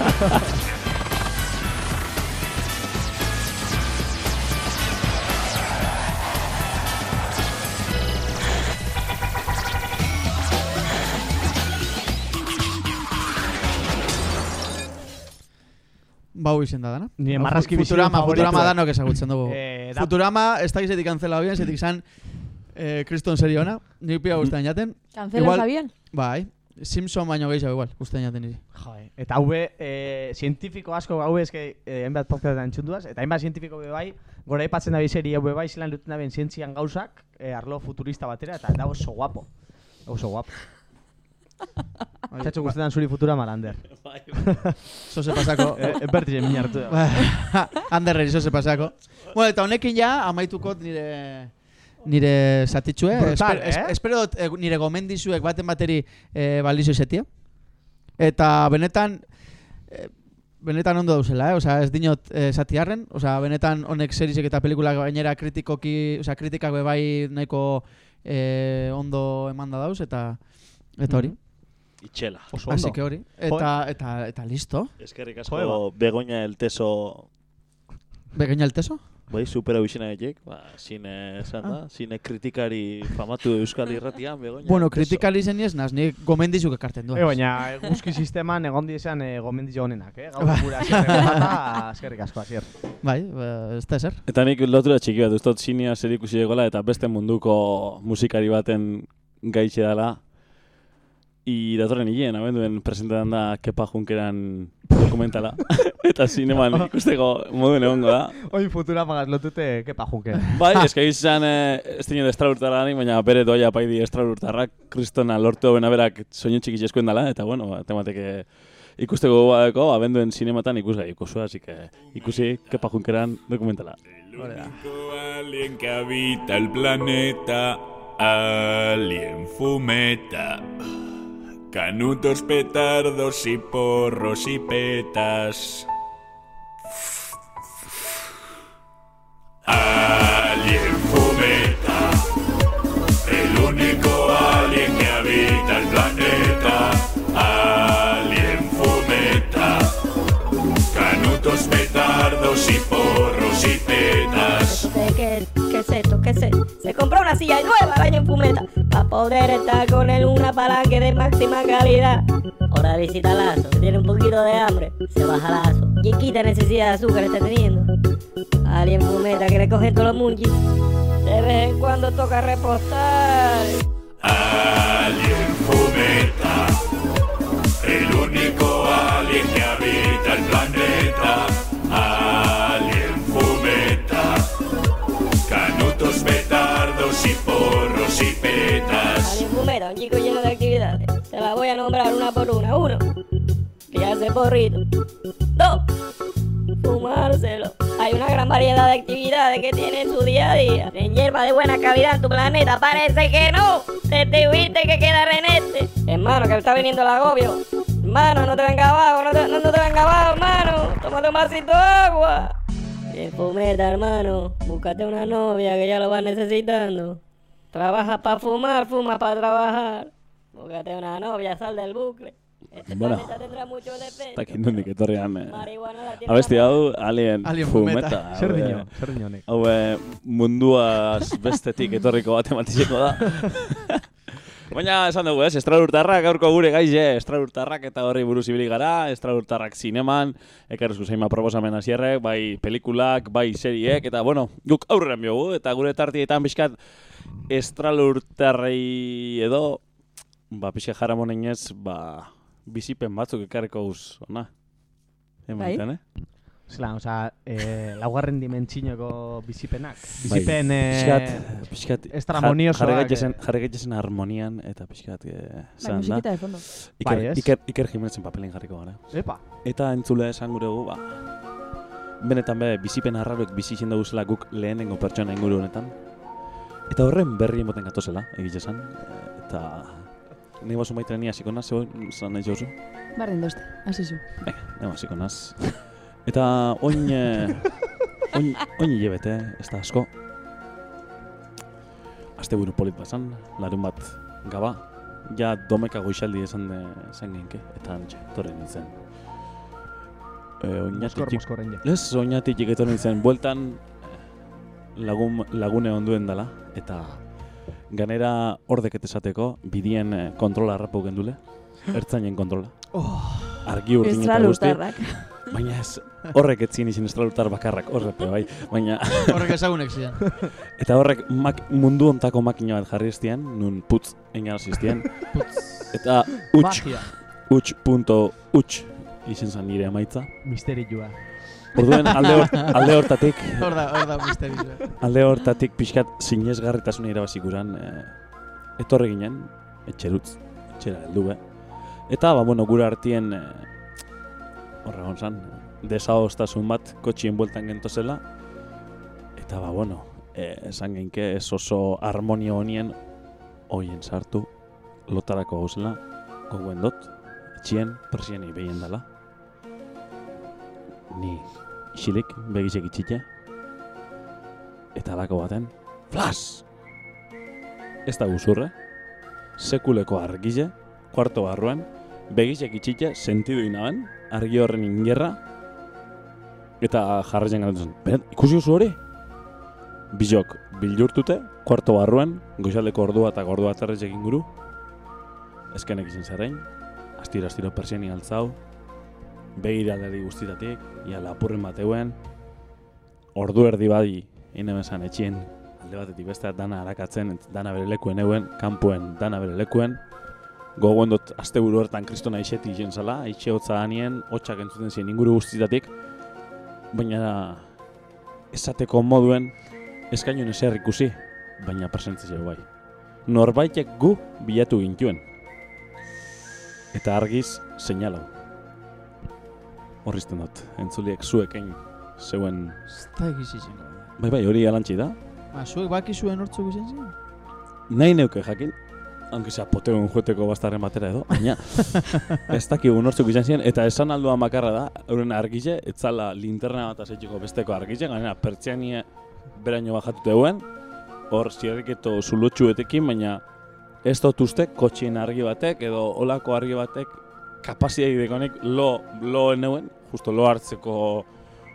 Bau izen da dana. Hau, marrazki bizidun Futurama, Futurama danok ezagutzen dugu. Eh, da- Futurama, ez da izetik kanzela bien, zetik izan eh, kriston serio ona. Nik pia guztien jaten. Kanzela Javier? Bai. Simpson baino gehiago igual, guztien jaten niri. Joe, eta haue, eh, zientifiko asko haue eske eh, hainbat podcastetan entzunduaz, eta hainbat zientifiko be bai, gora aipatzen da bizeri haue bai zelan duten ben zientzian gauzak, eh, arlo futurista batera, eta da oso guapo. Oso guapo. Txatxo guztetan zuri futura malander. Zo se pasako. eh, Bertizen min hartu Anderreri, zo se pasako. Bueno, eta honekin ja, amaitukot nire nire zatitxue. Brutal, Esper- es- eh? espero dut eh, nire gomendizuek baten bateri eh, balizo izetia. Eta benetan, eh, benetan ondo dauzela, eh? Osea, ez dinot eh, zatiarren, osea, benetan honek serizek eta pelikulak gainera kritikoki, osea, kritikak be bai nahiko eh, ondo emanda dauz, eta eta hori. Itxela. Oso Así ondo. que hori. Eta, eta, eta listo. Eskerrik asko Begoña el teso Begaina el teso? Bai, super hau izena egek, ba, zine, esan da, zine kritikari famatu Euskal Irratian, Begoña. Bueno, kritikali zen ez naz, nik gomendizuk ekarten duen. Eh, baina guzki sisteman egon dizan eh, gomendizo honenak, eh? Gaur Bai. gure asierreko eta eskerrik asko, asier. Bai, ba, ez da ezer. Eta nik lotura txiki bat, ustot zinia zer ikusi egola eta beste munduko musikari baten gaitxe dela. I datorren hilen, abenduen presentetan da Kepa Junkeran dokumentala. eta zineman ikusteko moduen egongo da. Oin futura magaz lotute kepa junke. Bai, eska izan eh, ez dinen estralurtarra nik, baina bere doaia paidi estralurtarrak, kristona lortu hobena berak soinu txiki eskuen dela, eta bueno, temateke ikusteko gogoako, abenduen zinematan ikusgai ikusua, así que ikusi Kepa Junkeran dokumentala. Alien que habita el planeta, alien fumeta. Canutos, petardos y porros y petas. Alien fumeta, el único alien que habita el planeta. Alien fumeta, canutos, petardos y porros y petas. ¿Qué, ¿Qué es esto? ¿Qué es? Se compró una silla nueva, vaya en fumeta, para poder estar con él una palanque de máxima calidad. Hora de visitar Lazo, que tiene un poquito de hambre, se baja Lazo. Y quita necesidad de azúcar está teniendo. Alguien fumeta que le todos los munchies. De vez en cuando toca repostar. Alien fumeta, el único alien que habita el planeta. Alien y. Alguien fumeta, un chico lleno de actividades. Se la voy a nombrar una por una. Uno, criarse porrito. Dos, fumárselo. Hay una gran variedad de actividades que tiene en su día a día. En hierba de buena calidad en tu planeta, parece que no. Te tuviste que quedar en este. Hermano, que está viniendo el agobio. Hermano, no te venga abajo, no te, no, te venga abajo, hermano. Tómate un vasito de agua. Fumeta, hermano. Búscate una novia que ya lo vas necesitando. Trabaja para fumar, fuma para trabajar. Búscate una novia, sal del bucle. Este Bueno. tendrá mucho defecto. Eta kindunik etorrian. Eh. Abesti hau, alien, Alien fumeta. fumeta. Zer dino, zer dino honek? Hau, eh, munduaz bestetik etorriko bat ematizeko da. Baina esan dugu, ez, estralurtarrak gaurko gure gaize, estralurtarrak eta horri buruz ibili gara, estralurtarrak zineman, ekarrezku zeima proposamen hasierrek, bai pelikulak, bai seriek, eta bueno, guk aurrera biogu, eta gure tartietan pixkat estralurtarrei edo, ba, pixka jaramonen ez, ba, bizipen batzuk ekarriko guz, ona. Bai. Ematen, eh? Zela, oza, eh, laugarren dimentsinoko bizipenak. Bai, Bizipen, eh, pixkat, pixkat, estramoniosoak. Jarri gaitezen, jarri gaitezen harmonian, eta pixkat, eh, zan da. musikita de fondo. Iker, Bai? Iker, Iker Jimenezen papelin jarriko gara. Epa. Eta entzule esan gure gu, ba, benetan be, bizipen harraroek bizi izin daguzela guk lehenengo pertsona inguru honetan. Eta horren berri emoten gatozela, egiz esan. Eh, Eta, nahi basu maite ni hasiko naz, zeu, zan nahi jauzu? Barren doste, hasi zu. Venga, nahi hasiko naz. Eta oin, eh, oin, oin hilebete, ez da asko. Aste buru polit bazan, larun bat gaba. Ja domeka goixaldi esan de, zen genke, eta antxe, torren nintzen. E, oinatik, moskor ende. ez, oinatik etorri nintzen, bueltan lagun, lagune onduen dela, eta ganera ordeket esateko, bidien eh, kontrola harrapu gendule, ertzainen kontrola. Oh. Argi urdin eta guzti. Baina ez, horrek etzien izin estralurtar bakarrak, horrepe, bai. Baina... Horrek ezagunek ziren. Eta horrek mak, mundu ontako makina bat jarri eztien, nun putz engaraz iztien. Eta utx, utx punto utx izen zen nire emaitza. Misterioa. Orduen alde, hor, alde hortatik, Hor da, hor da misterioa. alde hortatik pixkat sinesgarritasuna irabazikuran eh, etorri ginen, etxerutz, etxera heldu be. Eta, ba, bueno, gure artien eh, horra hon zan, bat kotxien bueltan gentozela. Eta, ba, bueno, eh, esan genke ez oso harmonio honien hoien sartu lotarako gauzela, gogoen dut, etxien presieni behien dela. Ni isilik begizek itxite, eta alako baten, flash! Ez da guzurre, sekuleko argize, kuarto barruan, begizek itxite, sentidu inaben, argi horren ingerra, eta jarraitzen garen zen, "Ben, ikusi oso hori? Bizok, bildurtute, kuarto barruan, goizaldeko ordua eta ordua aterrez egin guru, ezkenek izan zarain, astiro astiro persiani altzau, begira alderdi guztitatik, ia lapurren bateuen, ordu erdi badi, ine besan etxien, alde batetik bestea dana harakatzen, dana bere lekuen euen, kanpoen dana bere lekuen, gogoen dut aste buru hortan kristona aixeti izen zala, aixe hotza anien, hotxak entzuten ziren inguru guztitatik, baina esateko moduen eskainun eser ikusi, baina presentzia bai. Norbaitek gu bilatu gintuen. Eta argiz seinalau. Horrizten dut, entzuliek zuekin zeuen... Zta egiz izan. Bai, bai, hori alantzi da. Ba, zuek baki zuen hortzuk izan zen? Nahi neuke jakin, aunque sea poteun joeteko bastarren batera edo, baina ez dakigu nortzuk izan ziren, eta esan aldua makarra da, euren argize, etzala linterna bat asetxiko besteko argize, gainera pertsianie beraino bajatu teuen, hor zierriketo zulutxuetekin, baina ez dut uste kotxien argi batek edo olako argi batek kapazia dekonek lo, lo eneuen, justo lo hartzeko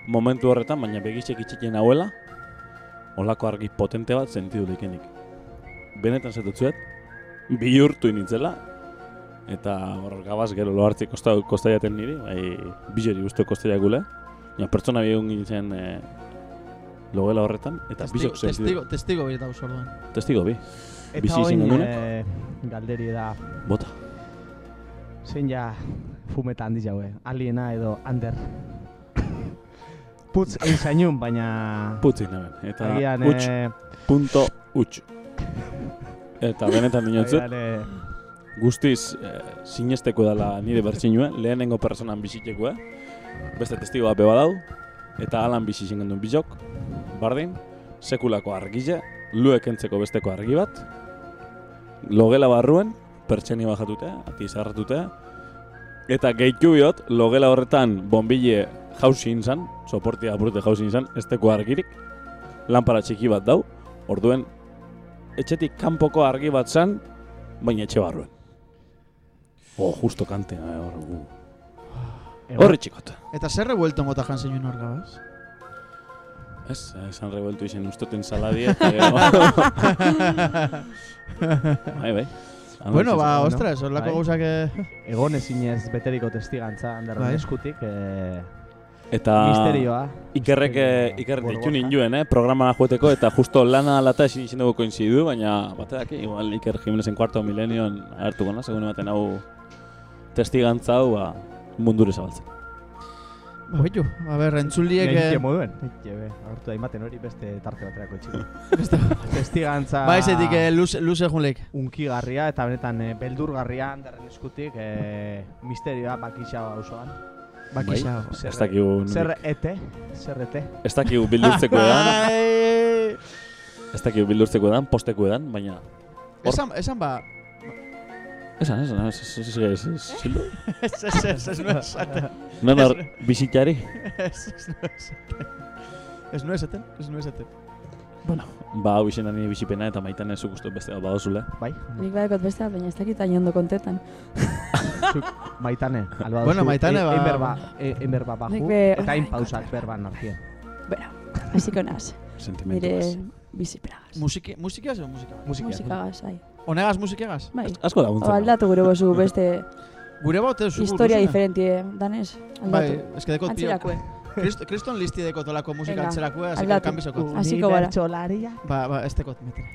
momentu horretan, baina begitxek itxekin hauela, olako argi potente bat sentidu likenik. Benetan zetutzuet, bihurtu nintzela, eta hor gabaz gero lo hartzik kosta, kosta jaten niri, bai, bizeri uste kosta gule, baina pertsona biegun gintzen e, logela horretan, eta Testigo, bizok sentidu. testigo, testigo bi eta orduan. Testigo bi. Eta Bizi izan oin genuenek. eh, galderi da, Bota. zein ja fumeta handi jaue, aliena edo ander. Putz egin zainun, baina... Putzik naben. Eta Agian, huts, eh, punto huts. Eta benetan dinotzut, eh, guztiz eh, sinesteko dela nire bertsinua, lehenengo personan biziteko, beste testigo bat beba dau, eta alan bizi zingen duen bizok, bardin, sekulako argize, luek entzeko besteko argi bat, logela barruen, pertseni bajatute, ati zarratute, eta gehitu biot, logela horretan bombile jauzi inzan, soportia brute jauzi inzan, esteko argirik, lanpara txiki bat dau, orduen, etxetik kanpoko argi bat zan, baina etxe barruen. Oh, justo kante, eh, hor, uh. Horri txikot. Eta zer revuelto mota jan zein hor gabaz? Ez, esan revueltu izen ustoten saladie, bai, bai. Bueno, ba, ostras, horlako bai. gauzak... eh, Egon ezinez beteriko testigantza handerren Bai. eskutik, eh, Eta misterioa. Ikerrek, eh, ikerrek ditu ninduen, eh, programa joeteko, eta justo lana alata ezin izan dugu koinzidu, baina bateak, igual Iker Jimenezen kuarto milenion agertuko na, segun ematen hau testigantza hau, ba, mundure zabaltzen. Ba, a ber, entzuliek... Nahike eh, moduen. Aurtu da imaten hori beste tarte baterako itxiko. beste testigantza... Ba, ezetik, eh, luze, luze junleik. Unkigarria eta benetan eh, beldurgarria handerren eskutik eh, misterioa bakixao auzoan. Bakixao. Bai, ez dakigu. Zer ete? Zer ete? Ez dakigu bildurtzeko edan, ez dakigu bildurtzeko edan, posteko edan, baina... Esan, esan ba... Esan, esan, ez, ez, ez, ez, ez, ez, Ez, ez, ez, no esaten. Non hor, bizitari? Ez, ez, no esaten. Ez no esaten, ez no esaten. Bueno, ba, hau izena nire bizipena eta maitan ez uste beste bat badozule. Bai. Nik badekot beste, baina ez dakit ainondo kontetan. Zuk, maitane, alba Bueno, Maitane, ba- Ein berba, e- ein berba baju, Nik be- eta hain Ai, pausak berban argien. Bueno, hasiko naz. Sentimentu Nire gaz. biziplegaz. Musiki, musika edo musika? Musika. Musikagaz, ai. Honegaz musikagaz? Bai. Asko laguntzen. O, aldatu gure bozu beste Gure bot, ez historia diferentie, danez. Bai, Aldatu. eske dekot pio. Antzerakue. Krist- Kriston listi dekot olako musika así que aldatu. kanbizokot. Hasiko gara. Unibertsolaria. Ba, ba, ez dekot metere.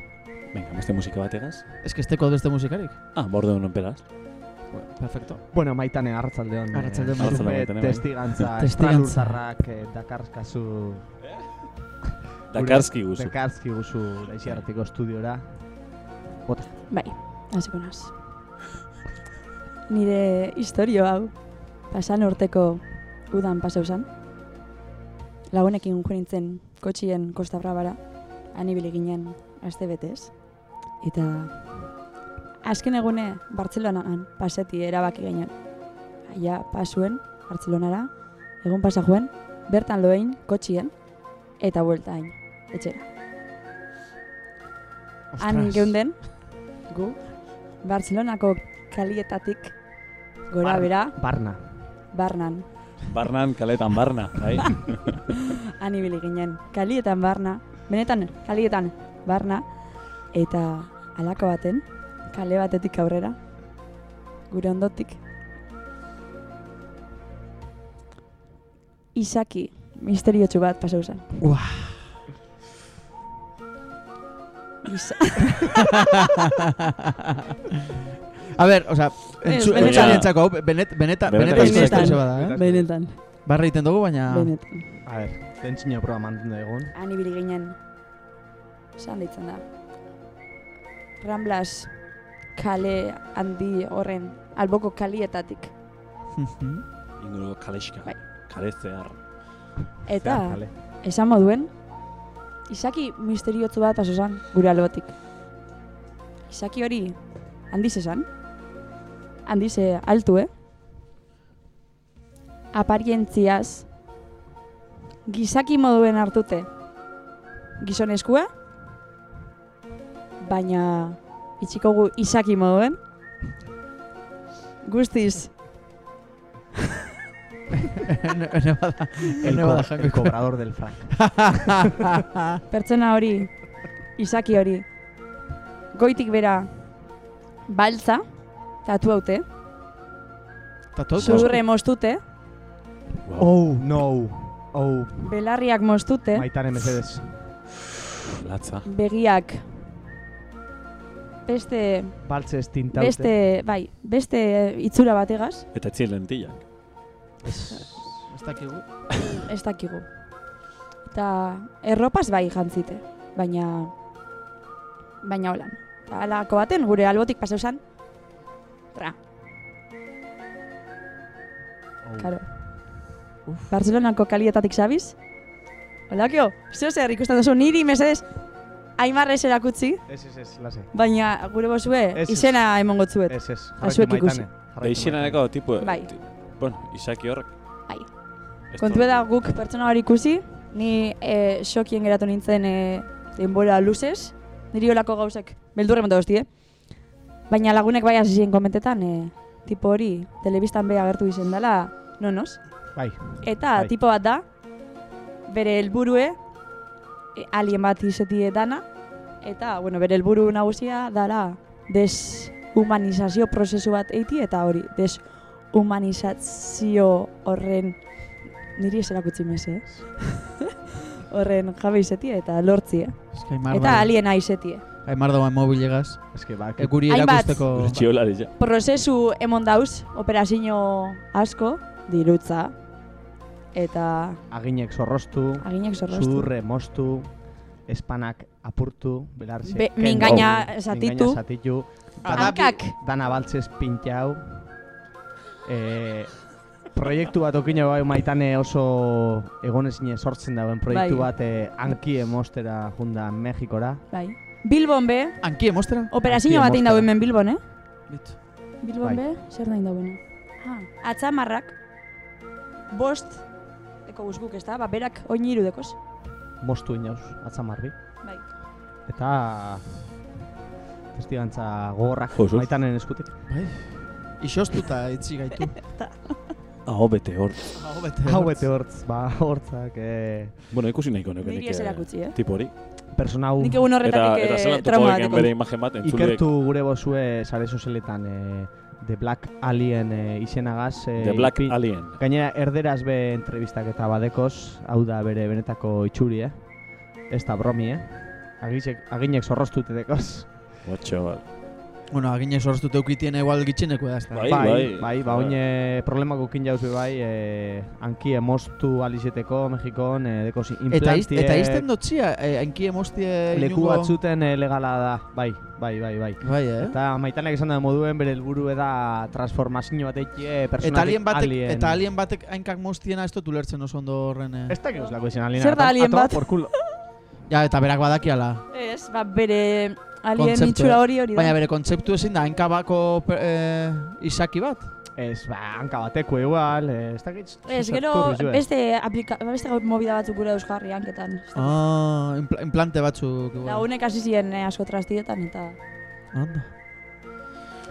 Venga, beste musika bategaz. Ez que ez dekot beste musikarik. Ah, borde honen peraz. Perfecto. Bueno, maitane, arratzaldeon. Arratsaldeon, eh. Testigantza, Testigantza. estralurtarrak eh, dakarskazu... Dakarski guzu. Dakarski guzu laixiarratiko estudiora. Bota. Bai, hasiko naz. Nire historio hau, pasan urteko udan pasau zan. Lagunekin nintzen kotxien Costa Bravara, anibili ginen aste betez. Eta azken egune Bartzelonan paseti erabaki ginen. Ja, pasuen Bartzelonara, egun pasa joen, bertan loein kotxien, eta buelta hain, etxera. Han Ostras. geunden, gu, Bartzelonako kalietatik gora Bar- bera, Barna. barnan, Barnan, kaletan barna, bai. han ibili ginen. Kalietan barna, benetan kalietan barna, eta alako baten, kale batetik aurrera, gure ondotik. Isaki, misteriotsu bat pasau zen. Uah. Isa A ber, o sea, Ez, entzu, benetan. hau, benet, beneta, Benetan. eskalze bada, eh? Benetan. Barra egiten dugu, baina... Benetan. A ber, tentsino proba mantendu egun. Han ibili ginen. Esan ditzen da. Ramblas kale handi horren alboko kalietatik. Inguruko kalexka. Bai. Kale zehar. Eta Zehar kale. esan moduen, izaki misteriotzu bat paso zan gure albotik. Izaki hori handiz esan, handiz eh, altu, eh? Aparientziaz, gizaki moduen hartute gizoneskua, baina itxiko gu izaki moduen, guztiz Ene bada, El, ene bada el jango. cobrador del frank. pertsona hori, izaki hori, goitik bera, baltza, tatu haute, Tatu sudurre mostute, Oh, no. Oh, belarriak mostute, maitane mesedes. Latza. begiak beste, Baltzez tintaute. beste, bai, beste itzura bategaz, Eta etzien lentillak. Ez dakigu. ez dakigu. Eta erropaz bai jantzite, baina, baina holan. Eta halako baten, gure albotik pasau zan, tra. Karo. Barcelonako kalietatik sabiz? Holakio, zeo zer ikusten duzu, niri mesedez, aimarrez erakutzi, Ez, ez, ez, lase. baina gure bozue, Ez, ez. izena emongo zuet. Ez, ez. Azuek ikusi. Deixenaneko tipo... Bai. Bueno, Isaki horrek. Bai. Ez Kontu da guk pertsona hori ikusi, ni e, xokien geratu nintzen e, denbora luzez, niri olako gauzek beldurre monta eh? Baina lagunek bai hasi ziren komentetan, e, tipo hori, telebistan beha agertu izen dela, nonos. Bai. Eta Bai. tipo bat da, bere helburue e, alien bat izetie dana, eta, bueno, bere helburu nagusia dala deshumanizazio prozesu bat eiti, eta hori, deshumanizazio horren niri ez erakutsi meze, horren jabe izetie eta lortzie. Eta da- aliena izetie. Aimar dagoen mobilegaz. Eske, ba, E, guri Hainbat. erakusteko... Prozesu emon dauz, operazio asko, dirutza, eta Aginek zorrostu. Aginek zorrostu. Sudurre mostu. Espanak apurtu. Belarxe. Be- kendu, mingaina zatitu. Zatitu. Dana- Hankak. Dana baltzez pintxau. Eh, proiektu bat okina bai maitane oso egonezine sortzen dauen proiektu Bai. bat eh, anki emostera junda Mexikora. bai. Bilbon be, Anki emostera? operazio Anki bat egin dago hemen Bilbon, eh? Bitu. Bilbon Bai. be, zer da dagoena? Ah, atzamarrak, bost, eko guzguk, ez da? Ba, berak oin hiru dekoz. Mostu inauz, atzamarbi. Eta testigantza gogorrak Josuz. maitanen eskutik. Bai. Isostuta itzi gaitu. Aho bete hor. Hau bete. Hortz, ba, hortzak, eh, Bueno, ikusi nahiko nuke Niri nik, ez eh, erakutsi, eh? Tipo hori. persona hau Nik egun Eta, horretatik eta zelan trauma topo bat egin deko. bere imagen bat, entzulek. ikertu gure bozue sare sozialetan eh, The Black Alien eh, izenagaz. Eh, The Black ipi- Alien. Gainera, erderaz be entrevistak eta badekoz, hau da bere benetako itxuri, eh? Ez da bromi, eh? Aginek, aginek zorrostute dekoz. Otxo, bat. Bueno, aginek sorostute eukitien igual gitxineko da, ez da. Bai, bai, bai. bai, ba, oin eh, problemako kin jauz be bai, eh, anki emostu alizeteko, Mexikon, eh, dekoz Eta, implantiek, iz, eta izten dotzia, eh, anki emostie leku inungo- batzuten eh, legala da, bai, bai, bai, bai. Bai, eh? Eta maitanek esan da moduen bere helburu da transformazio bat eikie Eta personatik alien batek, alien. eta alien batek hainkak mostiena ez dut ulertzen oso ondo horren. Eh. Ez da geuz lako izan aliena. Zer da alien bat? Por culo. Ja, eta berak badakiala. Ez, ba, bere alien itxura hori hori da. Baina bere kontzeptu ezin da, hainkabako eh, izaki bat. Ez, ba, hanka bateko igual, eh, ez da gitz. Ez, gero beste, aplika, beste movida batzuk gure euskarri hanketan. Ah, impl implante batzuk. igual. Lagunek hasi ziren eh, asko trastietan eta... Anda.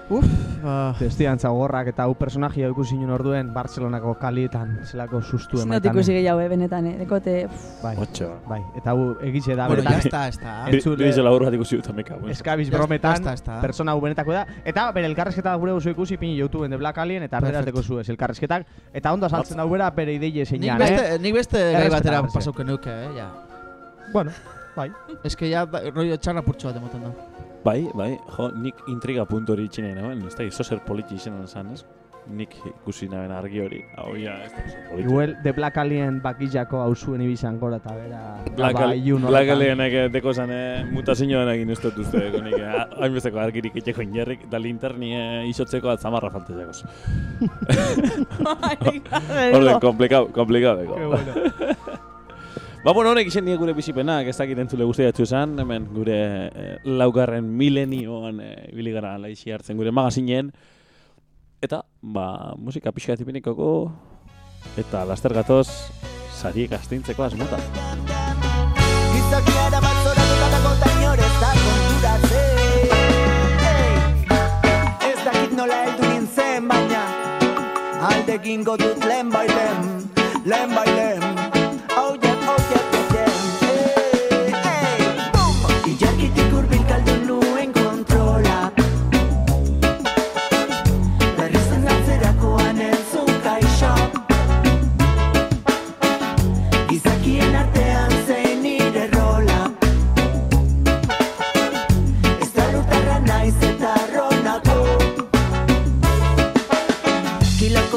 Uf, ba... Testigantza gogorrak eta hau personaji hau ikusi nuen orduen Barcelonako kalietan zelako sustu Ez dut emaiten. ikusi gehiago, eh, benetan, eh, dekote... Bai, Otxo. bai, eta hau egitxe da. Bueno, benetan. ya está, está. Entzule- Bi labur bat ikusi dut ameka. bueno. Eskabiz brometan, ya está, está. persona hau benetako da. Eta bere elkarrezketa gure duzu ikusi pini YouTubeen The Black Alien eta erderaz Perfecto. deko zu ez elkarrezketak. Eta ondo saltzen dau bera bere ideie zeinan, beste, eh? nik beste gai batera errespeta. pasauke neuke, eh, ja. Bueno, bai. Ez que ja, da- rollo txarra purtsu bat emoten da. Bai, bai, jo, nik intriga puntu hori itxinen, hemen, ez da, izo zer politi izan zan, ez? Nik ikusi naben argi hori, hau ja, ez da, oso politi. Igual, de Black Alien bakillako hau zuen ibizan gora eta bera... Black, gaba Al- Black. Alienek deko zan, eh, mutazioan egin ez dut uste, konik, eh, hainbesteko argirik itxeko injerrik, da linterni eh, isotzeko atzamarra faltezakoz. Orden, komplikau, komplikau deko. Ba, bueno, honek izen gure bizipenak, ez dakit entzule guztia jatzu esan, hemen gure eh, laugarren milenioan eh, ibili gara laixi hartzen gure magazinen. Eta, ba, musika pixka etipinikoko, eta laster gatoz, sariek astintzeko asmota. Gizakiara bat zoratutako ta inor ez da konturatzen! Ez dakit nola heldu nintzen baina Alde egingo dut lehen bai lehen Lehen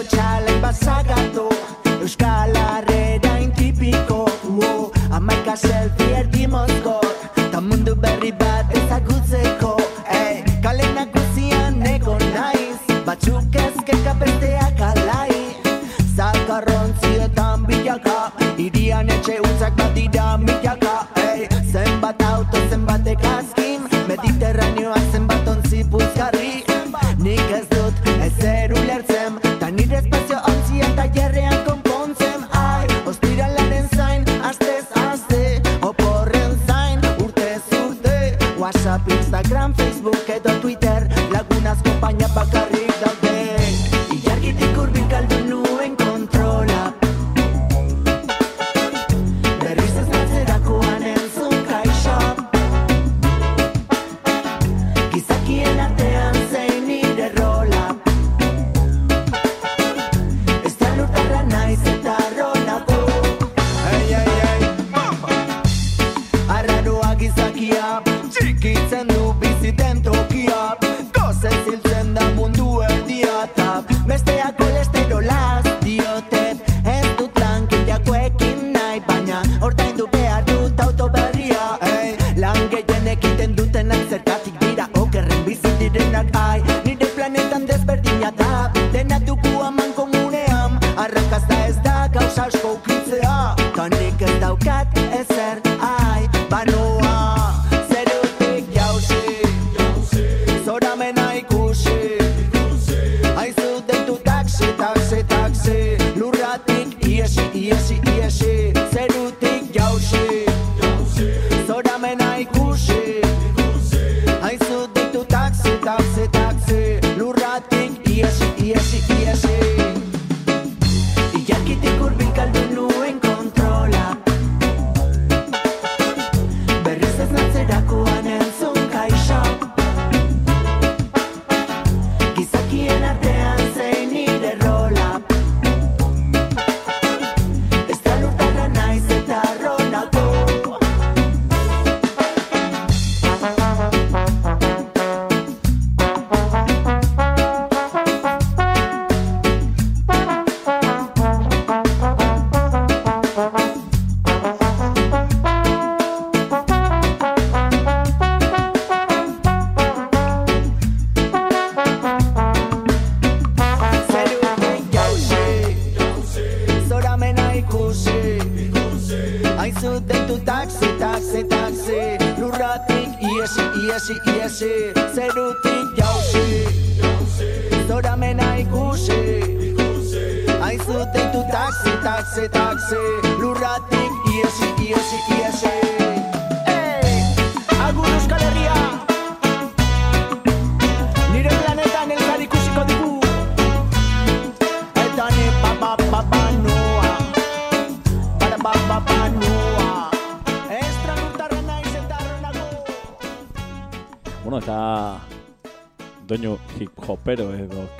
Txalen bazagatu Euskal Herrera intipiko wow. Amaika selfie erdi mozkor Ta mundu berri bat ezagutzeko hey, Kale nagusian ego naiz Batzuk ezkeka besteak alai. Zakarrontzietan bilaka Irian etxe utzak bat dira milaka hey, Zenbat auto, zenbat egazkin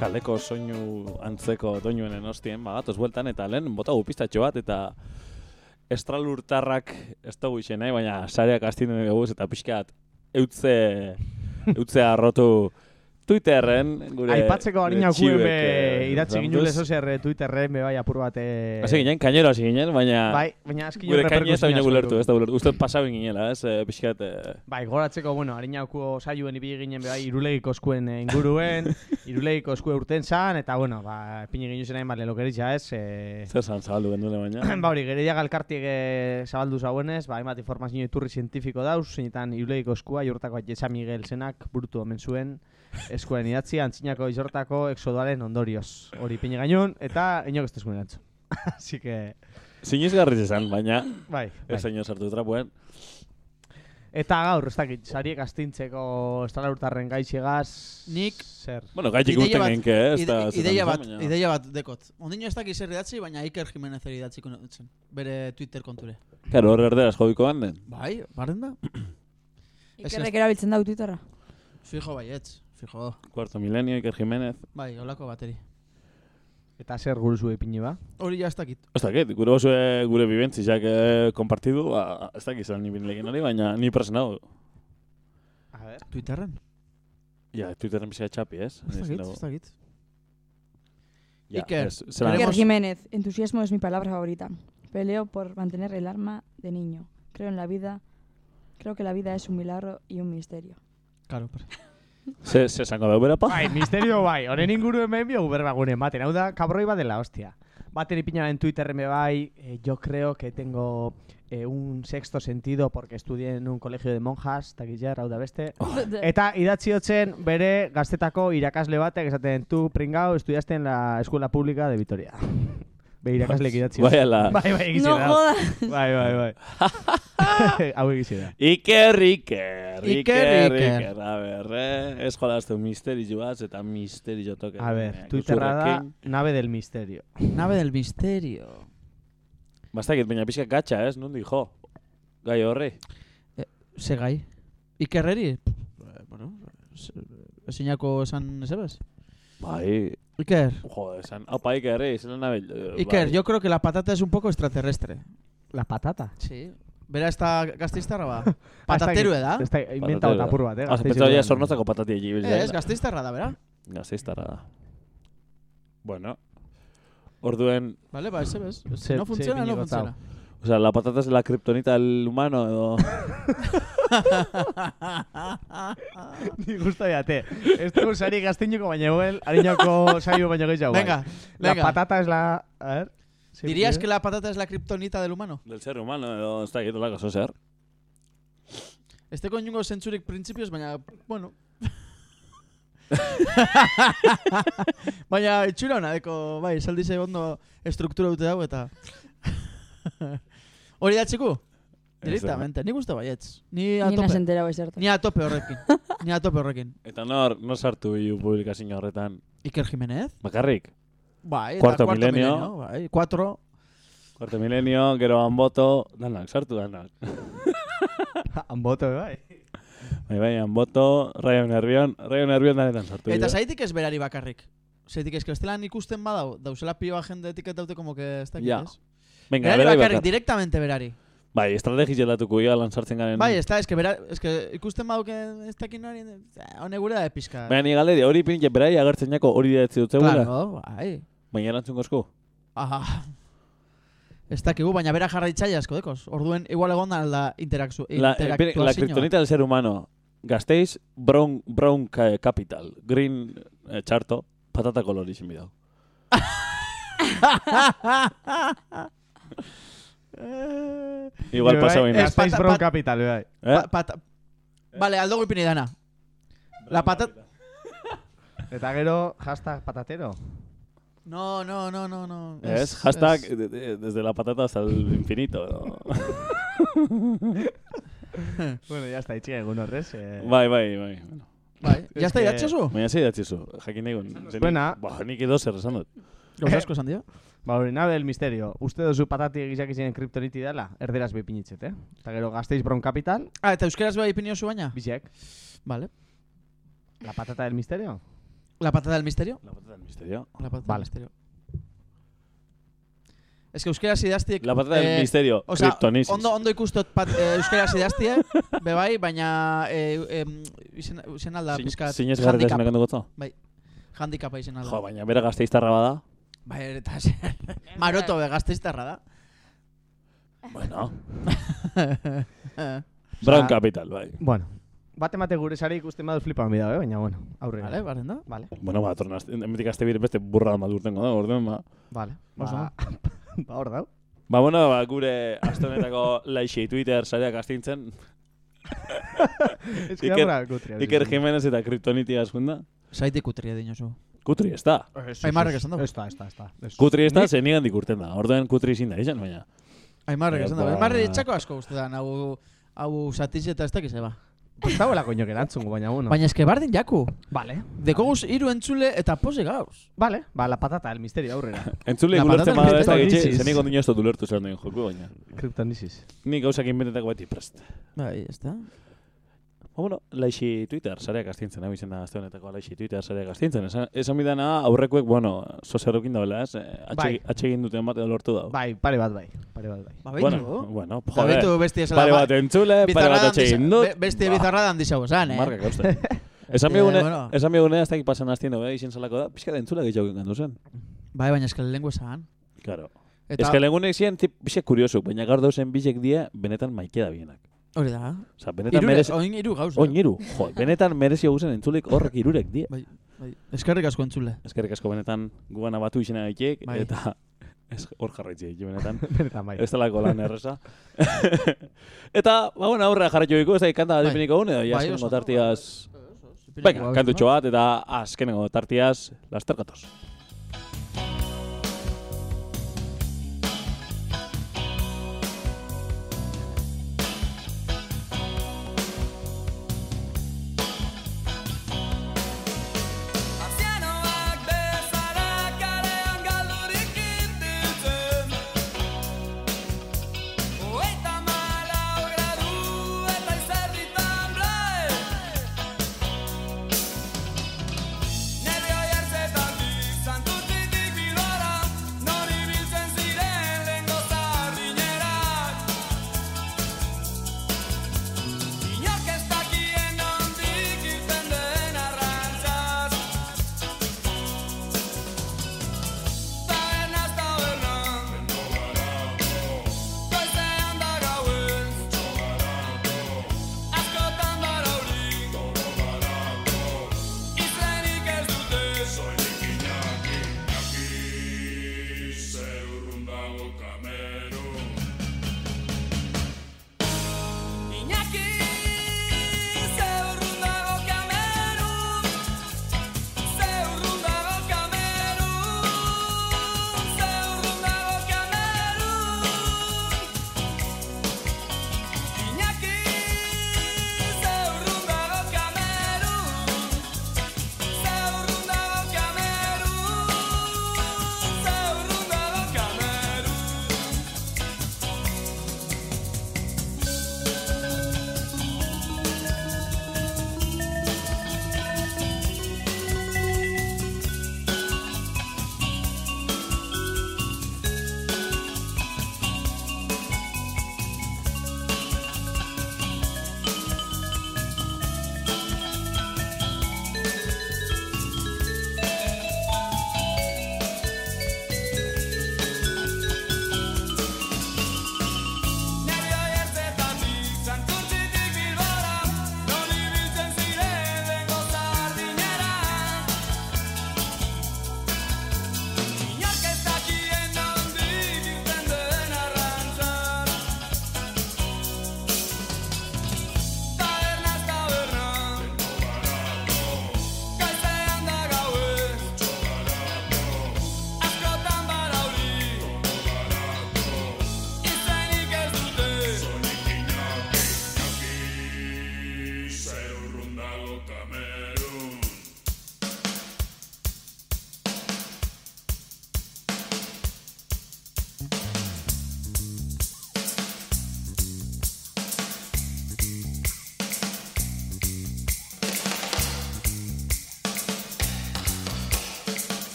kaleko soinu antzeko doinuen ostien bagatoz bueltan eta lehen bota gupistatxo bat eta estralurtarrak ez dugu izen nahi, baina sareak astindu dugu eta pixkat eutze utzea arrotu Twitterren, gure... Aipatzeko harina be eh, idatzi Rambuz. ginule zozer eh, Twitterren be bai apur bat eh, Hasi ginen, kainero hasi ginen, baina... Bai, baina azkino Gure kaina ez da baina gulertu, ez da gulertu. Uste pasabin ginela, ez, pixkat... Bai, goratzeko, bueno, harinauko saioen ibili ginen bai irulegiko eskuen inguruen, irulegiko eskue urten zan, eta bueno, ba, pini ginen zen hainbat lelokeritza ez, eh, Zer zan zabaldu gendule baina. ba hori, geredia galkartiek eh, zabaldu zauenez, ba, hainbat informazio iturri zientifiko dauz, zeinetan irulegiko eskua, jortako Jesa Miguel zenak burutu omen zuen, eskuen idatzi, antzinako izortako exodoaren ondorioz. Hori pini gainun, eta inok ez tezkuen erantzun. Así que... Sinizgarriz esan, baina... Bai, Ez bai. zaino sartu trapuen. Eta gaur, ez dakit, sariek astintzeko estala urtarren gaixegaz... Nik... Zer? Bueno, Ideia urten genke, eh, ez ide- da... Ideia bat, baina- ideia bat dekot. Ondino ez dakiz zer idatzi, baina Iker Jimenez eri idatziko nutzen. Bere Twitter konture. Claro, hor erderaz jodiko handen. Bai, baren da? Ikerrek erabiltzen dau Twitterra. Fijo baietz, fijo. Cuarto milenio, Iker Jimenez. Bai, holako bateri. Eta zer guru zue ipini ba? Hori ja ez dakit. Ez dakit, gure oso gure bibentzizak eh, kompartidu, ba, ez dakit zelan nibin legin hori, baina ni presen hau. A ver. Twitterren? Ja, Twitterren bizka txapi, ez? Ez dakit, ez dakit. Iker, ez, zelan- Iker Jiménez, entusiasmo es mi palabra favorita. Peleo por mantener el arma de niño. Creo en la vida. Creo que la vida es un milagro y un misterio. Claro, pero... Ze, ze zango da ubera pa? Bai, misterio bai, honen inguru hemen bio berba gure ematen. Hau da, kabroi bat dela, hostia. Baten ipina en Twitter me bai, eh, yo creo que tengo eh, un sexto sentido porque estudié en un colegio de monjas, takillar, hau da beste. Eta idatzi hotzen bere gaztetako irakasle batek esaten, tu pringao, estudiaste en la escuela pública de Vitoria. Be irakasleek idatzi. Bai, ala. Bai, bai, egizi No da. jodas. Bai, bai, bai. Hau egizi da. Iker, Iker, Iker, Iker, a ber, eh? Ez jolaztu misterio bat, eta misterio toke. A ver, Twitterra da, nave del misterio. Nave del misterio. Bastakit, baina pixka gatxa, ez? Nundi jo. Gai horri. Ze gai? Ikerreri? Eh, bueno, esinako esan ezebez? Bai. Iker. Jo, esan, haupa Iker, eh? Nabil. eh, Iker, bai. yo creo que la patata es un poco extraterrestre. La patata? Sí. Bera ez da gazteiztarra ba? Patateru da? Ez da, inventau Patatero. apur bat, eh? Ah, pentsa ja sornotzako patati egin. Eh, ez, gazteiztarra da, bera? Gazteiztarra da. Bueno. Orduen... Vale, ba, ezebez. Se- no funciona, no funciona. O sea, la patata es la kriptonita del humano. Ni gusta jate. Dugu sari gazteinuko baina egoel, harinako saio baino gehiago. Venga, La venga. patata es la... A ver. Sí, ¿Dirías que la patata es la kriptonita del humano? Del ser humano, edo... Ez da, egiten lako, zo zer. Este konjungo zentzurik printzipioz, baina, bueno. baina itxura hona, deko, bai, esaldi zei ondo estruktura dute hau eta... Hori datxiku? Directamente, ni gusta baietz. Ni a tope. ezertaz. Ni a tope horrekin. Ni a tope horrekin. Eta nor, no sartu iu publikazio horretan. Iker Jimenez? Bakarrik. Bai, eta Cuarto cuarto milenio. milenio, bai, cuatro. Cuarto milenio, gero anboto, danak, sartu danak. Anboto, bai. Bai, bai, anboto, raio nervion, raio nervion danetan sartu. Eta zaitik ez berari bakarrik. Zaitik ez que bestelan ikusten badau, dauzela pioa jende etiketaute como que ez dakit, Ja. ez? Venga, berari bakarrik, bakar. directamente berari. Bai, estrategi jelatuko ia lan sartzen garen. Bai, ez da, que, bera, que ikusten badau que ez dakin hori, eh, hone gure da epizka. Baina ni galderia, hori pinche berai agertzen jako hori da etzi dut zegoela. Claro, bai. Baina erantzungo esku. Aha. Ez dakigu, baina bera jarraitzaile asko dekoz. Orduen, igual egon da alda interakzu, La, eh, la kriptonita del ser humano. Gasteiz, brown, brown ca- capital. Green, eh, txarto, patata color izin bidau. Igual pasa baina. Space Brown Capital, bai. Eh? Pata... Vale, aldo ipini dana. La patata... Eta gero, hashtag patatero. No, no, no, no, no. Es, hashtag de- de- desde la patata hasta el infinito. ¿no? bueno, ya está, itxi egun horrez. Eh. bai, bai, bai. Bueno. Bai, Es ya está que- idatxozu? Baina zei datzizu, jakin egun. Buena. Ba, nik edo zer esan dut. Gauza asko esan dio. Ba, hori, nave del misterio. Uste duzu patati egizak izinen kriptoniti dela? Erderaz bepinitzet, eh? Eta gero Gasteiz Brown Capital, Ah, eta euskeraz bai ipini oso baina? bizek. Vale. La patata del misterio? La patata del misterio? La patata del misterio. La patata Vale. del misterio. Ez que euskeraz idaztiek... La patata del misterio, osea, kriptonisis. Ondo, ondo ikustot pat, eh, euskeraz idaztie, bebai, baina eh, em, izen, izen alda Sin- pizkat... sinesgarri handicap. esan gotza? Bai, handicapa izen alda. Jo, baina bera gazteiztarra bada. Bai, eta Maroto be gazteiztarra da. Bueno. Brown Capital, bai. Bueno, bat emate gure sari ikusten badut flipan bida, eh? baina bueno, aurrera. Vale, baren da. Vale. Bueno, ba, torna, emetik azte bire beste burra bat urtengo da, orduan, ba. Vale. Ba, ba hor dau. Ba, bueno, ba, gure astonetako laixi Twitter sareak astintzen. Iker sí. Jimenez eta Kryptoniti azkunda. Zaite kutria dinosu. Kutri ez da. Aimarrek esan du. Ez da, ez da, ez da. Kutri ez da, zen nigan dikurten da. Orduan kutri izin da izan, baina. Aimarrek esan. Epa. Aimarrek etxako asko guztetan, hau, hau satiz eta ez dakiz eba. Ez dagoela koño erantzungo, baina bueno. Baina eske bardin jaku. Vale. Dekoguz hiru entzule eta pose gauz. Vale, ba, la patata, el misterio aurrera. Entzule La gulertzen bada ez da gitxe, Kryptonisis. zen niko dino ez dut ulertu zer duen joku, baina. Kryptonisis. Ni gauzak inbentetako beti prest. Bai, ez da. Ba, bueno, laixi Twitter, sareak astintzen, hau izan da azte honetako laixi Twitter sareak astintzen. Esan, esan bidana aurrekoek, bueno, sozerrokin daula, ez? Eh, Bai. Atxe, Atsegin duten bat edo lortu dau. Bai, pare bat bai. Pare bat bai. Ba, Bueno, bueno, Ba, joder. beitu besti esela. Pare bat entzule, pare bat atsegin dut. Beste Ba. bizarra dan dixau esan, eh? Marka gauste. Esan Eh, bigune, bueno. esan bigune, dakik pasan hastien dugu, eh, izen salako da, pixka de entzula gehiago gandu zen. Bai, baina eske lengua esan. Claro. Eta- que legunek ziren, tip, pixek kuriosu, baina gaur dauzen bisek die, benetan maike da bienak. Hori da. Osa, benetan Irure- merezi... oin hiru gauza. Oin hiru, jo, benetan merezi guzen entzulik horrek irurek die. Bai, bai. Eskerrik asko entzule. Eskerrik asko benetan gugana batu izena gaitek, Bai. eta ez hor jarraitzi egin benetan. Benetan, bai. Ez talako lan erresa. eta, ba, bueno, aurrera jarraitu iko, ez da kanta Bai. adipeniko une, edo, ja, Bai, azkenengo oso. tartiaz... Venga, kantutxo bat, eta azkenengo tartiaz, lasterkatoz.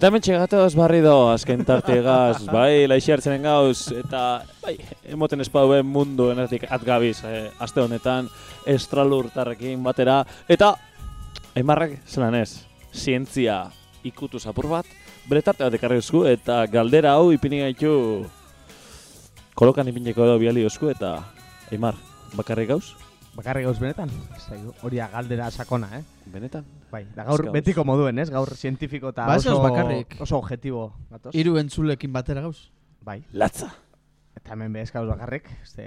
Eta hemen txegatoz barri do, azken tartegaz, bai, laixi hartzenen gauz, eta bai, emoten espauen mundu enertik atgabiz, eh, aste honetan, estralurtarrekin batera, eta Aimarrak zelan ez, zientzia ikutu zapur bat, bere tarte bat ekarri eusku, eta galdera hau ipini gaitu kolokan ipineko edo biali eusku, eta Aimar, bakarrik gauz? Bakarrik gauz benetan? Hori da galdera sakona, eh? Benetan? Bai, da gaur gauz. betiko moduen, ez? Gaur zientifiko eta Ba, oso, bakarrik. oso objetibo. Gatoz? Hiru entzulekin batera gauz. Bai. Latza. Eta hemen bez gauz bakarrik, este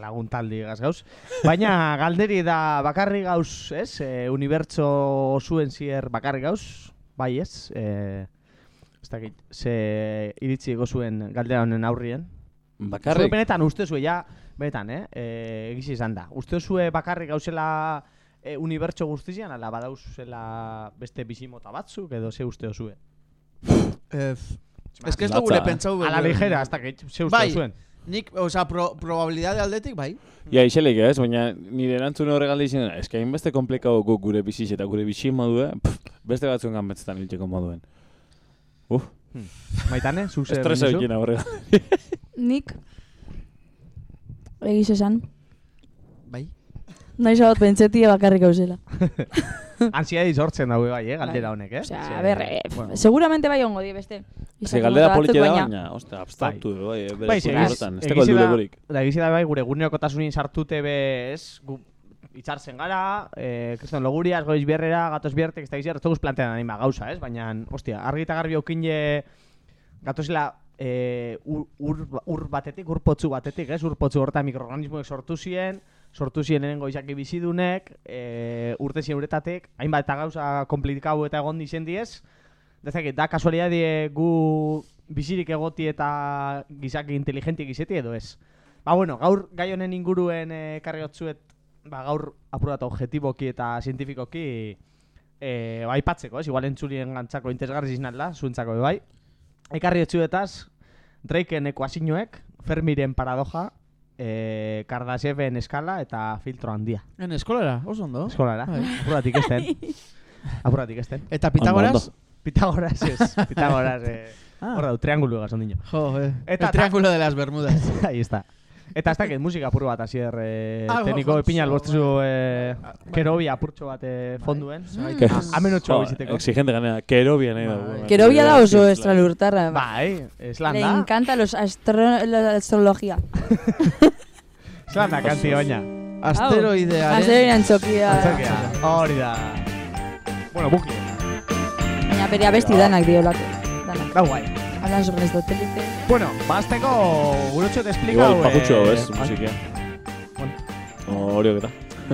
lagun taldi gaz gauz. Baina galderi da bakarri gauz, ez? E, unibertso zuen zier bakarri gauz, bai ez? E, ez dakit, ze iritzi zuen galdera honen aurrien. Bakarrik? Zue benetan uste zue, ja, benetan, eh? E, egiz izan da. Uste zue bakarrik gauzela e, unibertso guztizian, ala badauzela beste bizimota batzuk, edo ze uste zue? Eh, Ez que ez dugu pentsau A la ligera, hasta que ze uste Bai, zuen. nik, oza, pro, probabilidade aldetik, bai. Ja, iselik ez, baina nire erantzun horre galde izan, eske hain beste komplikau guk gure biziz eta gure bizi modue, pff, beste batzuen ganbetzetan hiltzeko moduen. Uf. Maitane, zu zer Estresa bikina horre Nik egiz esan. Bai. Naiz hau pentsetia bakarrik gauzela. Ansiedade sortzen daue bai, eh, galdera honek, eh? Osea, a ber, eh, bueno. seguramente bai ongo die beste. Ze galdera politia da, baina- ostra, abstraktu, bai, bere Bai, horretan, ez teko egiz da- heldurekorik. Da, egiz da bai, gure guneokotasunin sartute bez, gu itxartzen gara, eh, kriston loguriaz, goiz bierrera, gatoz biertek, ez da gizia, ez dugu plantean anima gauza, ez? Baina, ostia, argi eta garbi aukinje gatozela eh, ur, ur, ur batetik, ur potzu batetik, ez? Ur potzu horretan mikroorganismoek sortu ziren, sortu ziren lehenengo izaki bizidunek, e, urte ziren uretatek, hainbat eta gauza komplikau eta egon dizen diez, Dezakit, da kasualidadie gu bizirik egoti eta gizaki inteligentik izeti edo ez. Ba bueno, gaur gai honen inguruen e, karriotzuet, ba gaur apurat objetiboki eta zientifikoki e, ba, aipatzeko, ez? Igual entzulien gantzako interesgarri da, zuentzako bai. Ekarri otzuetaz, Drakeen ekuazioek, Fermiren paradoja, e, Kardasheven eskala eta filtro handia. En eskolara, oso ondo. Eskolara, Bai. apuratik esten. apuratik esten. Eta Pitagoras? Pitagoras, ez. Pitagoras, eh, Ah. hor dau, triangulu gazon dino. Jo, eh. Eta el triángulo de las Bermudas. Ahí está. Eta ez dakit musika apur bat hasier eh, Ah, tekniko epina jo, albortzu eh, kerobia apurtxo bat eh, fonduen. Que- Amenotxo Jo, biziteko. Exigente ganea, kerobia nahi dugu. Kerobia da oso estralurtarra. Bai, eslan Le encanta los astro la astrología. Eslan da kanti baina. Asteroidearen- Asteroidean txokia. Antzokia, hori da. Bueno, buki. Baina bere abesti danak diolako. Danak. Da guai. Hablan sobre Aristotelite. Bueno, basteko gurutxo te explica. Igual, pakutxo, ez, musikia. Bueno. Hori eta.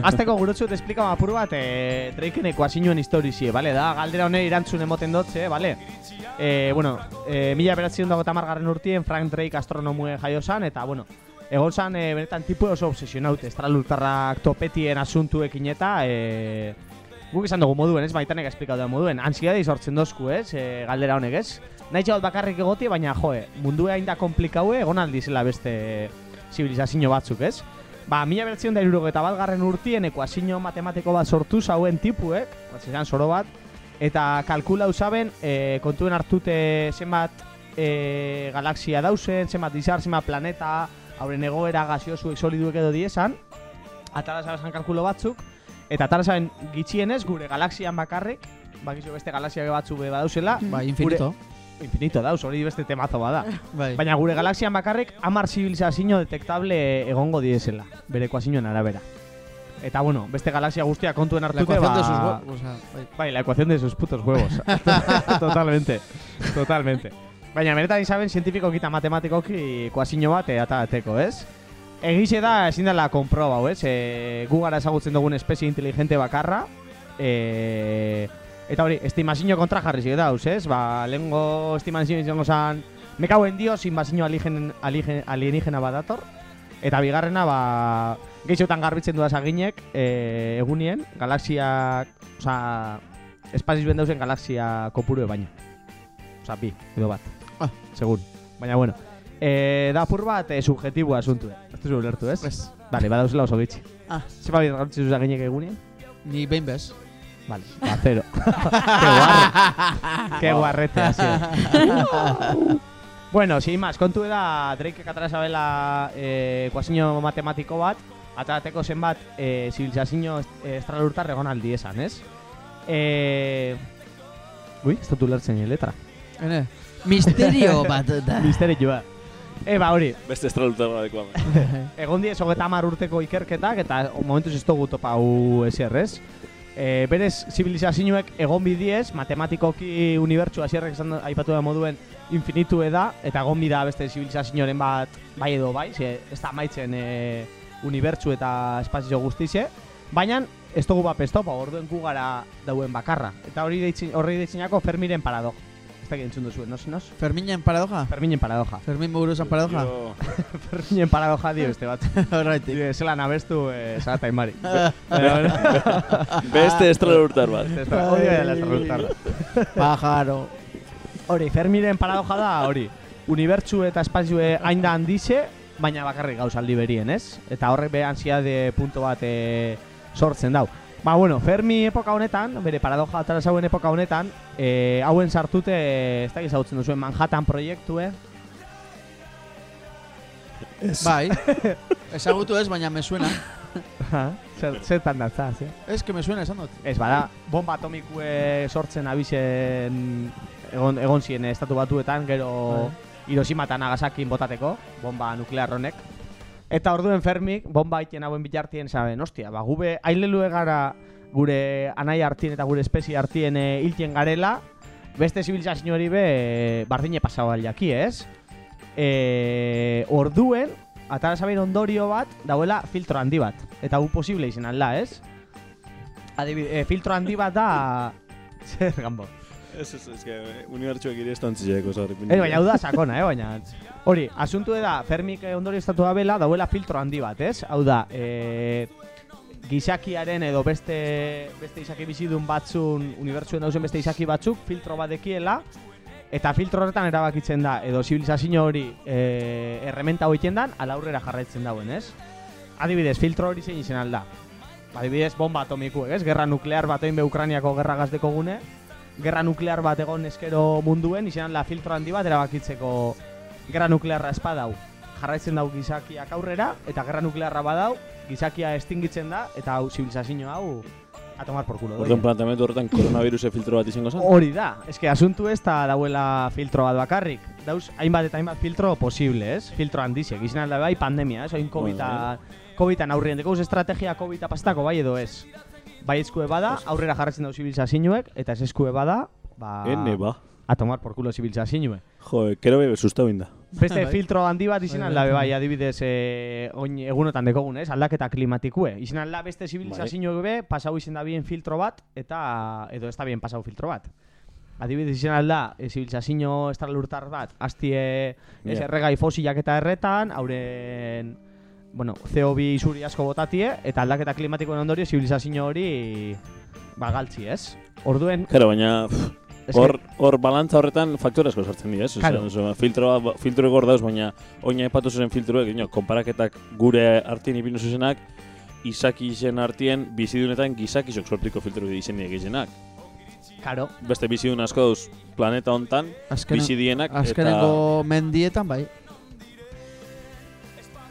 Azteko gurutxu te explica apur bat eh, Drakeen ekuazioen historizie, vale? Da, galdera honen irantzun emoten dotze, vale? Eh, bueno, eh, mila beratzen dago tamargarren urtien Frank Drake astronomue jaio zan, eta, bueno, egon zan eh, benetan tipu oso obsesionaute, estralurtarrak topetien asuntuekin eta, eh, guk izan dugu moduen, ez, baitanek esplikatu da moduen, ansiedade sortzen dozku, ez, eh, galdera honek, ez? Nahi txagot bakarrik egoti, baina, joe, mundua hain da komplikaue, egon aldizela beste zibilizazio batzuk, ez? Ba, mila beratzen da irurogeta bat garren urtien ekuazio matematiko bat sortu zauen tipuek, bat zizan soro bat, eta kalkula usaben e, kontuen hartute zenbat e, galaxia dausen, zenbat izar, zenbat planeta, hauren egoera gaziosuek soliduek edo diesan, atara zabezan kalkulo batzuk, eta atara zaben gitxienez gure galaxian bakarrik, bakizu beste galaxia batzuk be badauzela, Bai, infinito. Gure, infinito dauz, hori beste temazo bada. Bai. Baina gure galaxian bakarrik amar zibilizazio detektable egongo diezela, bere ekuazioen arabera. Eta bueno, beste galaxia guztia kontuen hartute, ba... de sus o sea, bai. bai, la ecuación de sus putos huevos. totalmente, totalmente. Baina benetan izaben zientifikoki eta matematikoki ekuazio bat atateko, ez? Egixe da, ezin dela konproba, ez? E, gu gara ezagutzen dugun espezie inteligente bakarra, e, eta hori, estimazio kontra jarri zide dauz, ez? Ba, lehengo estimazio izango zan, me cago en dios, invasio aligen, aligen, alienígena badator, eta bigarrena, ba, gehixotan garbitzen duaz aginek, e, egunien, galaxiak, oza, espaziz ben dauzen galaxia kopuru baino. Osa, bi, edo bat. Ah. Segun. Baina, bueno. E, da apur bat, e, subjetiboa asuntu. Ez duzu ulertu, ez? Ez. Bale, badauzela oso gitxi. Ah. Ze babit gartzi zuzak ginek egunean? Ni behin bez. Vale, ba, zero. Ke guarre. Ke guarrete, hasi. bueno, sin más, kontu da Drake atara zabela eh, ekuazio matematiko bat, atarateko zenbat eh, zibilizazio eh, estralurtar egon aldi esan, ez? Eh, ui, ez dut ulertzen letra. Ene, misterio bat da. Misterio bat. E, ba, hori, Beste estralutar badeko Egon diez hogeta urteko ikerketak eta momentuz ez dugu topa eser, ez? E, berez, zibilizazioek egon bidiez, matematikoki unibertsua zierrek esan aipatu da moduen infinitu da, eta egon bida beste zibilizazioaren bat bai edo bai, ze ez da maitzen e, unibertsu eta espazio guztize, baina ez dugu bapesto, ba, orduen gu gara dauen bakarra. Eta hori deitzen, horri deitzinako Fermiren paradoja. Da entzun duzu, nos, nos? Ferminen paradoja? Ferminen paradoja. Fermin Muguruza paradoja? Ferminen paradoja dio beste bat. Horretik. Dio, zelan abestu, eh, Sarata Imari. Beste estralurtar bat. Beste estra- Hori bai dela estralurtar. Pájaro. Hori, Fermiren paradoja da, hori. Unibertsu eta espazioe hain da handize, baina bakarrik gauza aldi berien, ez? Eta horrek be ansiade punto bat eh, sortzen dau. Ba, bueno, Fermi epoka honetan, bere paradoja atara zauen epoka honetan, eh, hauen sartute, ez da gizautzen duzuen Manhattan proiektue, Bai. Ezagutu ez, baina me suena. Zer, zertan datza, ze? Ez, que me suena esan dut. Ez, bada, bomba atomikue sortzen abizen egon, egon ziren estatu batuetan, gero Hiroshima eta Nagasakin botateko, bomba nuklear honek. Eta orduen Fermik, bomba haiten hauen bitartien zaben, ostia, ba, gube ailelue gara gure anai hartien eta gure espezie hartien e, hiltien garela, beste zibilizazio hori be, e, bardine pasau jaki, ez? E, orduen, atara zabein ondorio bat, dauela filtro handi bat. Eta gu posible izan alda, ez? Adibide, e, filtro handi bat da... Zer, gambo? Ez, ez, ez, que unibertsuak iri estantzileko zaurrik. Ez, baina hau da sakona, eh, baina... Hori, asuntu da, Fermik eh, ondorio estatu da bela, dauela filtro handi bat, ez? Hau da, e, gizakiaren edo beste beste izaki bizidun batzun, unibertsuen dauzen beste izaki batzuk, filtro bat dekiela, eta filtro horretan erabakitzen da, edo zibilizazio hori e, errementa hoiten dan, ala aurrera jarraitzen dauen, ez? Adibidez, filtro hori zein izen alda. Adibidez, bomba atomikuek, ez? Gerra nuklear bat egin be Ukraniako gerra gazdeko gune, gerra nuklear bat egon eskero munduen, izan la filtro handi bat erabakitzeko gerra nuklearra espadau. Jarraitzen dau gizakiak aurrera, eta gerra nuklearra badau, gizakia estingitzen da, eta hau zibilizazio hau a tomar por culo. Orduan planteamendu horretan koronaviruse filtro bat izango zen? Hori da, eske asuntu ez da dauela filtro bat bakarrik. Dauz, hainbat eta hainbat filtro posible, ez? Filtro handizek, izan alda bai pandemia, ez? Oin COVID-a, COVID-an aurrien, dekoz estrategia COVID-a pastako bai edo ez? Bai eskue bada, aurrera jarratzen dau zibilizazioek, eta ez eskue bada, ba... Ene, ba. A tomar por culo zibilizazioek. Jo, kero bebe sustau inda. Beste filtro handi bat izan alda be bai, adibidez, eh, oin egunotan dekogun, ez? Aldaketa klimatikue. Izan alda beste zibilizazioek be, pasau izan da bien filtro bat, eta edo ez da bien pasau filtro bat. Adibidez izan alda, e, zibilizazio estralurtar bat, hastie ez Ja. erregai fosilak eta erretan, hauren bueno, CO2 isuri asko botatie, eta aldaketa klimatikoen ondorio zibilizazio hori ba, galtzi, ez? Orduen, Claro, baina hor hor balantza horretan faktore asko sartzen dira, ez? Claro. Oso, filtro filtro egor dauz, baina oina epatu zen filtroek, ino, konparaketak gure artien ipinu zuzenak, izaki izen artien bizidunetan gizakizok sortiko filtro izen egizenak. Karo. Beste bizidun asko dauz planeta hontan, Azkenen- bizidienak Azkenengo mendietan, bai.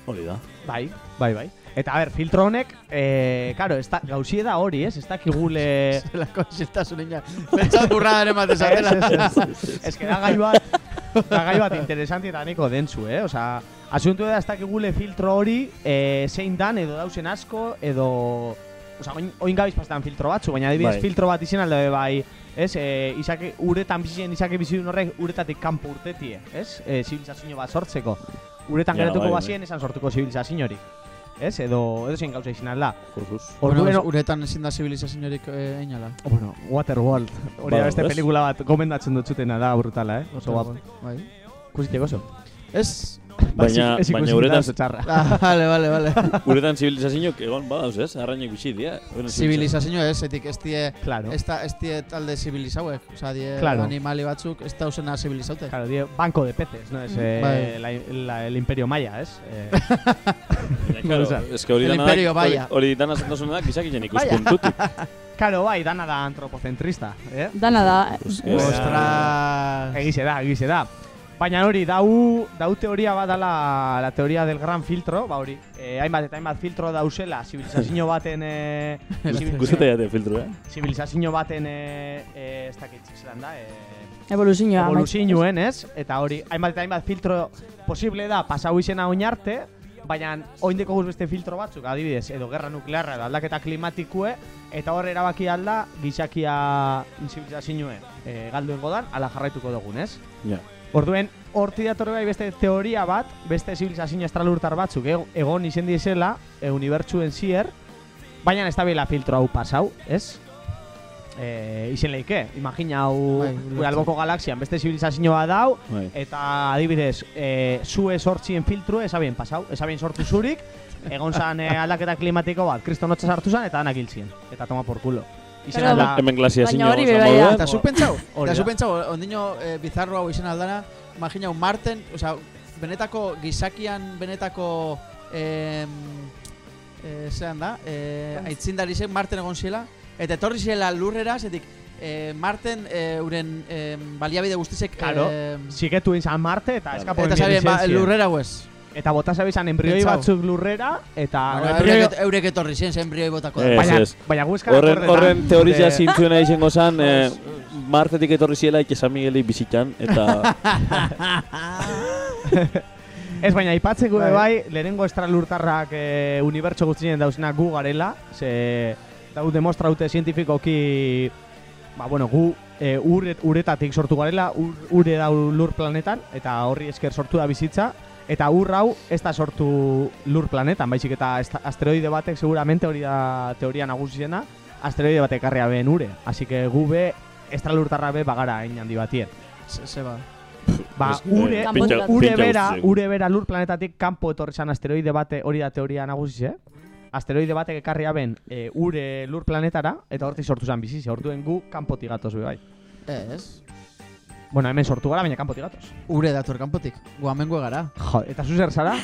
Hori da. Bai, bai, bai. Eta, a ber, filtro honek, eh, karo, ez da, gauzie da hori, ez? Ez da kigule... Zelako ziltasunean. Pentsa burradaren bat esatela. Ez, ez, ez. Que da gai bat, da gai bat interesanti eta niko dentzu, eh? Osa, asuntu da ez dakigule filtro hori eh, zein dan edo dausen asko edo... Osa, oin, oin gabiz pastan filtro batzu, baina adibidez Bai. filtro bat izan alde bai, ez? E, izake, uretan bizien izake bizidun horrek uretatik kanpo urtetie, ez? E, zibilizazio bat sortzeko. Uretan Ja, geratuko bai, bai. bazien esan sortuko zibilizazio hori. Ez? Edo, edo zein gauza izan alda. Jujuz. Bueno, Orduen, uretan ezin da zibilizaziorik eh, einala. Bueno, Waterworld. Hori Ba, beste pelikula bat gomendatzen dut zutena da brutala, eh? Oso guapo. Bai. Kusiteko oso. Ez, Baina, baina uretan, oso txarra. Ah, vale, vale, vale. uretan zibilizazioak egon badauz, ez? Arrainek bizi dira. Bueno, Zibilizazio ez, etik ez die, Claro. ez, da, ez die talde zibilizauek, oza, die Claro. animali batzuk, ez da usena zibilizaute. Claro, die banco de peces, ¿no? Es eh, Bai. la, la- el imperio maya, ¿es? Eh, Claro, o sea, es que hori El dana imperio da, hori, Maya. hori dana zentasunak gizakien Vaya. ikuspuntutik. Claro, bai, dana da antropocentrista, eh? Dana da. Pues, Ostras. Egize da, egize da. Baina hori, dau, dau teoria bat dala, la teoria del gran filtro, ba hori. Eh, hainbat eta hainbat filtro dauzela, zibilizazio baten... Eh, Guzteta jate filtro, eh? zibilizazio baten, eh, eh, ez dakit zelan da, eh, Evoluzioa. evoluzioen, ez? Eta hori, hainbat eta hainbat filtro posible da pasau izena oin arte, baina oindeko guz beste filtro batzuk, adibidez, edo gerra nuklearra edo aldaketa klimatikue, eta hor erabaki alda gizakia zibilizazioe e, galduen godan, ala jarraituko dugun, ez? Ja. Orduen, horti datorre bai beste teoria bat, beste zibilizazio estralurtar batzuk ego- egon izen dizela, e, unibertsuen zier, baina ez da bila filtro hau pasau, ez? E, izen leike, imagina hau Bai, alboko galaxian beste zibilizazioa dau, Bai. eta adibidez, e, zue sortzien filtru esabien pasau, esabien sortu zurik, egon zan e, aldaketa klimatiko bat, kristonotza sartu zan, eta danak hil zien, eta toma por culo. Izen Pero- alda, Hemen glasia Baina zinio bai. Eta zu pentsau, eta zu pentsau, ondino eh, bizarro hau izen aldana, imagina, Marten, osea, benetako gizakian, benetako, eh, eh, zean da, eh, aitzindari zen Marten egon ziela, eta etorri ziela lurrera, zetik, eh, Marten eh, uren eh, baliabide guztizek, Claro, eh, Sigetu izan Marte eta eskapo eta sabien, ba, lurrera huez. Eta bota zabizan embrioi Pentsau. batzuk lurrera, eta... Bueno, embrioi- eurek, eurek etorri zen brioi botako. Ez, baina, baina gu eskara Horren, horren teoria gure- zintzuena izango zan, eh, Martetik etorri ziela ike San Migueli bizitan, eta Ez baina aipatzeko Bai. bai, lehenengo estralurtarrak e, unibertso guztien dauzenak gu garela, ze dau demostraute zientifikoki ba, bueno, gu e, ur, uretatik sortu garela, ur, ure dau lur planetan, eta horri esker sortu da bizitza, eta ur hau ez da sortu lur planetan, baizik eta asteroide batek seguramente hori da teoria nagusiena, asteroide batek karria behen ure, así que gu be estralurtarra be bagara hein handi batien. Se, se ba. Ure, eh, ure bera, ure bera lur planetatik kanpo etorri asteroide bate hori da teoria nagusi, eh? Asteroide batek ekarria ben e, ure lur planetara eta hortik sortu zan bizi, orduen gu kanpotik gatoz be bai. Ez. Bueno, hemen sortu gara, baina kanpotik gatoz. Ure dator kanpotik. Guamengo gara. Jo, eta zu zer zara?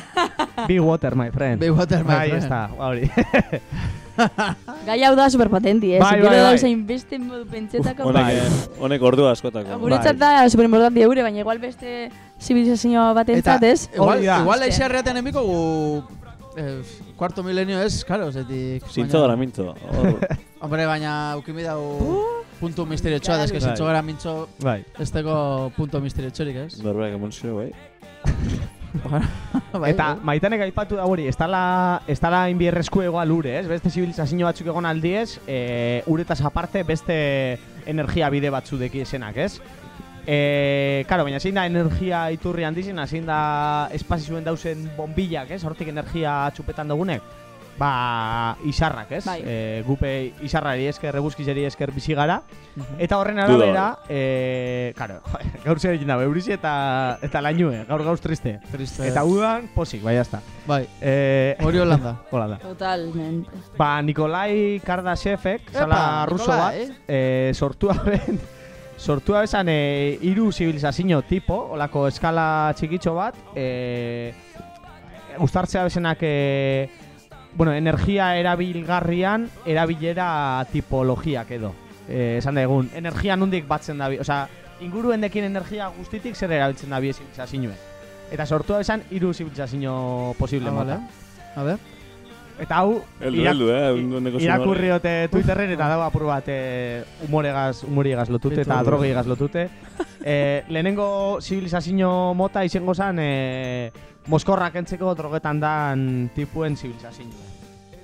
Big water, my friend. Big water, my Ahí friend. está, ba hori. Gai hau da superpatenti, eh? Bai, Bai, bai, bai. dauzein beste modu pentsetako. honek, Bai. honek ordu askotako. Guretzat da superimportanti eure, baina igual beste zibilizazio batentzat, ez? igual, da. igual Hostia. aixarreaten emiko gu... Eh, cuarto milenio ez, karo, zetik... Zintzo gara mintzo. Hombre, baina ukimi dau puntu misterio txoa, deske Bai. zintzo gara mintzo Bai. ez teko punto misterio txorik, ez? Berbek, emontzio, bai. Bai, Eta bai. maitanek aipatu da hori, ez dala, ez dala inbierrezko egoa lure, ez? Beste zibilizazio batzuk egon aldiez, e, uretaz aparte beste energia bide batzu deki esenak, ez? E, karo, baina zein da energia iturri handizena, zein da espazioen dauzen bombillak, ez? Hortik energia txupetan dugunek? Ba, isarrak, ez? Bai. E, gupe isarrari esker, rebuzkizeri esker bizi gara. Eta horren arabera, e, karo, gaur zer egin dago, eurizi eta, eta lainue, gaur gauz triste. Triste. Eta udan, posik, bai, jazta. Bai, Eh, hori Holanda. Holanda. Totalmente. Ba, Nikolai Kardashevek, Epa, zala ruso bat, Nikolai. eh, sortua ben, sortua bezan eh, hiru zibilizazio tipo, olako eskala txikitxo bat, eh, ustartzea bezenak, eh, bueno, energia erabilgarrian, erabilera tipologiak edo. Eh, esan da egun, energia nundik batzen da, osea, inguruen dekin energia guztitik zer erabiltzen da bi zibilizazioe. Eta sortua bezan hiru zibilizazio posible Ah, mota. A ver. Eta hau, Heldu, irak- heldu, eh, irakurri ote Twitterren eta dago apur bat eh, humoregaz, humoriegaz lotute eta Bitu. drogeiegaz lotute. eh, lehenengo zibilizazio mota izango zen eh, Moskorrak entzeko drogetan dan tipuen zibilizazio.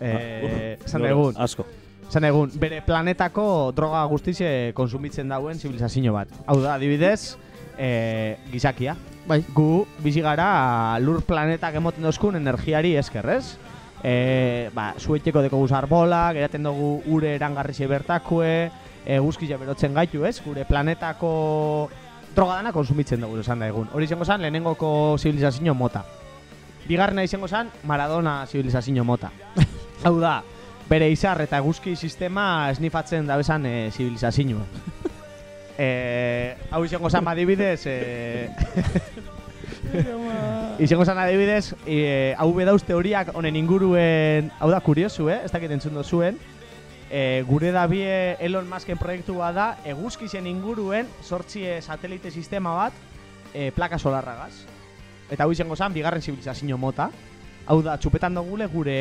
Eh, Ah, ur, egun, Asko. esan egun, bere planetako droga guztize konsumitzen dauen zibilizazio bat. Hau da, adibidez, eh, gizakia. Bai. Gu bizi gara lur planetak emoten dozkun energiari esker, ez? E, ba, zuetxeko deko guz eraten dugu ure erangarrixe bertakue, e, guzkize berotzen gaitu, ez? Gure planetako droga dana konsumitzen dugu esan da egun. Hori izango zen lehenengoko zibilizazio mota. Bigarrena izango zen Maradona zibilizazio mota. Hau da, bere izar eta eguzki sistema esnifatzen dabezan e, zibilizazioa. e, hau izango zen adibidez, e, izango zen adibidez, e, hau bedauz teoriak honen inguruen, hau da kuriosu, eh? ez dakit entzun zuen, e, gure dabie Elon Musken proiektua da eguzkisen inguruen sortzie satelite sistema bat e, plaka solarragaz. Eta hau izango zen, bigarren zibilizazio mota. Hau da, txupetan dugule gure,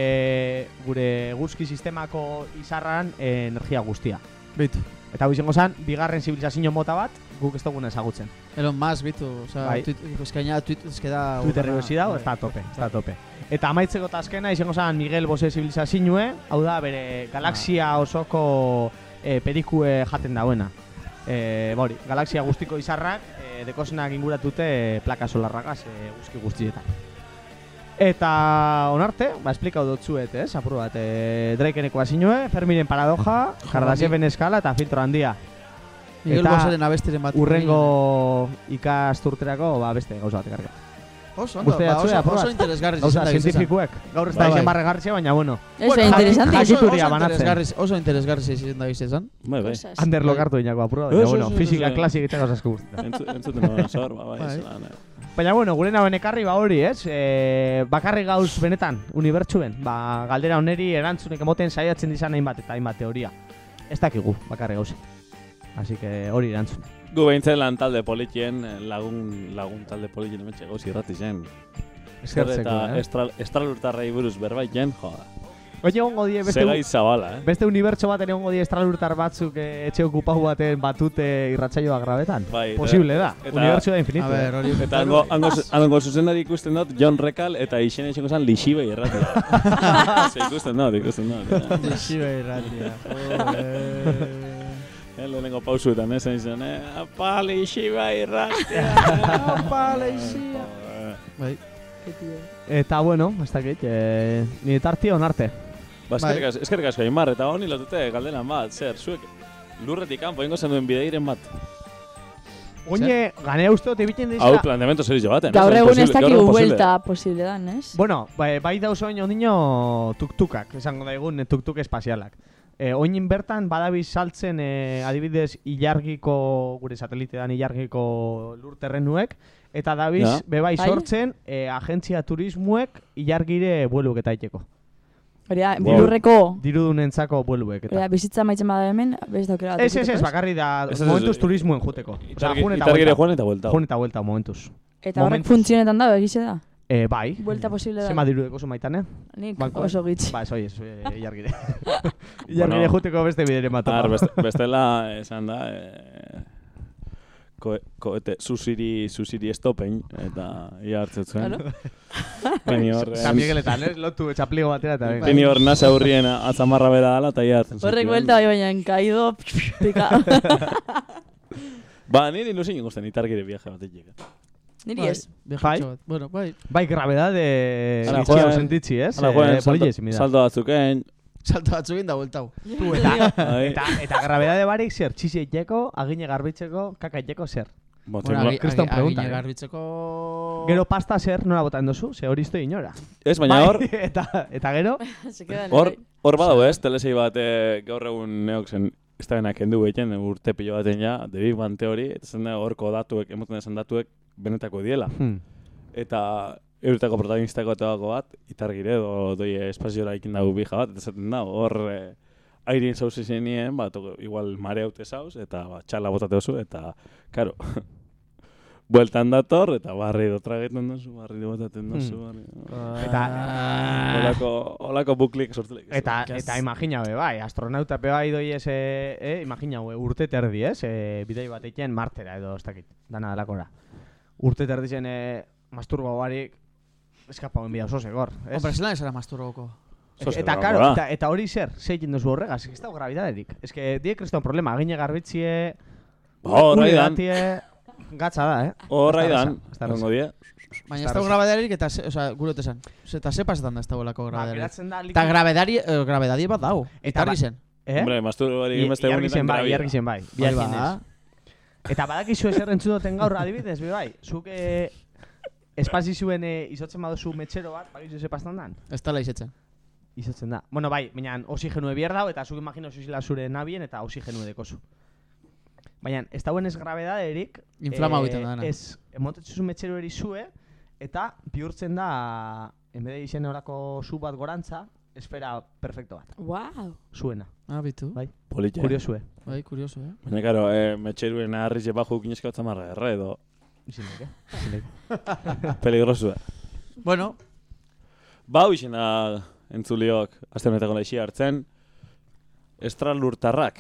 gure eguzki sistemako izarran e, energia guztia. Bitu. Eta hau izango zen, bigarren zibilizazio mota bat, guk ez duguna ezagutzen. Elon Musk, bitu. Osa, Bai. tuit, eskaina tuit, eskeda... Twitter egosi dago, ez da tope, ez da tope. Eta amaitzeko eta azkena izango zen Miguel Bose zibilizazioe, hau da bere galaxia osoko e, perikue jaten dauena. E, bori, galaxia guztiko izarrak, e, dekosenak inguratute e, plaka solarragaz e, guzki guztietan. Eta onarte, ba, esplikau dutzuet, ez, apur bat, e, Drakeen ekuazioe, Ferminen paradoja, Kardasheven eskala eta filtro handia. Miguel Eta Boseren abestiren bat. Urrengo ikasturterako, ba, beste gauza bat ekarriko. Oso, ondo, Uste ba, datzue, oso, oso interesgarri. Izan da bizitza. zientifikuek. Gaur ez da izen bai. barre baina bueno. Ez da interesante. Jakituria Oso banatzen. interesgarri- Oso interesgarri izan da bizitza. Bai, bai. Ander lokartu inako apurra, baina bueno, ez, fizika ez, ez. klasik eta gauzak guztietan. Entzu- Entzuten nuen zor, ba, bai, Bai. zelan, eh. Baina bueno, gure naben ekarri ba hori, ez? E, bakarrik gauz benetan, unibertsuen. Ba, galdera oneri erantzunik emoten saiatzen dizan hainbat eta hainbat teoria. Ez dakigu, bakarrik gauz. Así que hori erantzun. Gu behintzen lan talde politien, lagun, lagun talde politien emetxe gauz irrati zen. Eskertzeko, eh? estral, estralurtarrei buruz berbaiten, joda. Oye, egongo die beste Segai zabala, eh? Beste unibertso baten egongo die estralurtar batzuk eh, etxe okupau baten batute irratsaioa grabetan. Bai, Posible da. eta- Unibertso da infinito. A ver, hori- Eta hango, hango, hango zuzendari ikusten dut, John Rekal eta izena izango zen Lixibe irratia. Ze ikusten dut, ikusten dut. Lixibe irratia, Eh, lehenengo pausuetan, esan izan, eh? Apa, Lixibe irratia. Apa, Lixia. Bai. Eta bueno, ez dakit, eh, ni tarti onarte. Ba, Bai. eskerrik asko, eskerrik asko, Aimar, eta honi lotute galderan bat, zer, zuek lurretik kanpo ingo zen duen bideiren bat. Oine, gane uste dut egiten Hau dizka. planteamento serio baten. Gaur egun ez dakigu buelta posible dan, ez? Bueno, bai, bai dauz oin ondino tuktukak, esango daigun tuktuk espazialak. E, oinin bertan badabiz saltzen e, adibidez ilargiko, gure satelitean ilargiko lurterrenuek, eta dabiz Ja. bebai Bai. sortzen e, agentzia turismuek ilargire bueluk eta iteko. Hori da, bilurreko, Dirudunentzako bueluek hori da, eta. bizitza maitzen bada hemen, bez daukera bat Ez, ez, ez, bakarri da momentuz eh, turismoen juteko. eta itargire joan eta buelta. Jun eta buelta momentuz. Eta horrek funtzionetan da, egize da. E, bai. Buelta posible da. Zema dirudeko zu maitane? Nik Bankuan? oso gitxi. Ba, ez hoi, ez, e, ilargire. ilargire juteko beste bideren bat. Ar, beste, bestela, esan da, eh, ko, koete, susiri, susiri estopein, eta ia hartzen zuen. Claro. Peni hor, San Migueletan, ez? Lotu etxapligo batera eta. Peni hor nasa hurrien atzamarra bera dala, eta ia hartzen zuen. Horrek buelta bai baina, enkaido, pika. Ba, niri ilusin ikusten itargire viaje batetik. Niri ez. Bai. Bat. Bueno, bai. Bai, gitxia joan- sentitzi, ez? ala, joan, Eh. Salto batzuken. Salto batzuk egin da bueltau. Tu, eta, eta, eta grabedade barik zer, txisi iteko, agine garbitzeko, kaka iteko zer. Bueno, agi- Kriston agi- pregunta, agine eh. garbitzeko... Gero pasta zer, nola botan dozu? Ze hori izto inora. Ez, baina Bai, hor, eta, eta gero, hor, hor badau ez, telesei bat eh, gaur egun neok zen, ez da benak kendu egiten urte pilo baten ja, The Big Bang Theory, eta zen da horko datuek, emoten esan datuek, benetako diela. hmm. Eta eurtako protagonistako eta bat, itargire edo doi espaziora ikin dago bija bat, eta esaten da, hor eh, airien zauz izenien, bat, igual mare haute zauz, eta ba, txala botate oso, eta, karo, bueltan dator, eta barri dotra egiten duzu, barri botaten duzu, Hmm. barri... eta, Olako, olako buklik sortzelik. eta, eta imagina be, bai, astronauta pe bai doi ez, eh, eh, imagina be, urte terdi, ez? Eh, bidei bat eiken martera edo, ez dakit, dana dalakora. Urte terdi zen, eh, masturbo barik, eskapauen bida oso segor, ez? Hombre, zelan esara masturboko. Sos eta, karo, eta, eta hori zer, zeitzen duzu horregaz, ez dago gravidaderik. Ez que, die kriston problema, agine garbitzie, Ba, uri idan. datie, gatza da, eh? Horra Ez da idan, erraza. die. Baina Ez ez da dago grabedaririk eta, se, oza, gure esan. Eta ze pasetan da ez dagoelako Ba, grabedari. geratzen da Eta grabedari, eh, grabedari bat dau. Eta Eta ba- zen. Eh? Hombre, masturbari I- beste ilargi zen egunetan bai, ilargi zen bai. Hori biakin ba. ez. Eta badakizu ezer entzun duten gaur adibidez, bai. Zuk eh, espasi zuen e, izotzen baduzu metxero bat, bakizu ze pastan dan? Ez tala izetzen. Izotzen da. Bueno, bai, baina oxigenu bier dau, eta zuk imagino zuzila zure nabien, eta oxigenu dekozu. Baina, ez dauen ez grabedaderik... Inflama eh, egiten dana. Ez, emotetzu metxero eri zue, eta bihurtzen da, enbede izen horako zu bat gorantza, esfera perfecto bat. Wow. Zuena. Ah, bitu. Bai. Politia. Kuriosue. Bai, kurioso, eh? Baina, karo, eh, metxeruen aharri je baju kineska otzamarra erra edo. Izinek, eh? Izinek. Peligrosua. Bueno. Bau izena entzuliok, azte honetako laixi hartzen, estralurtarrak.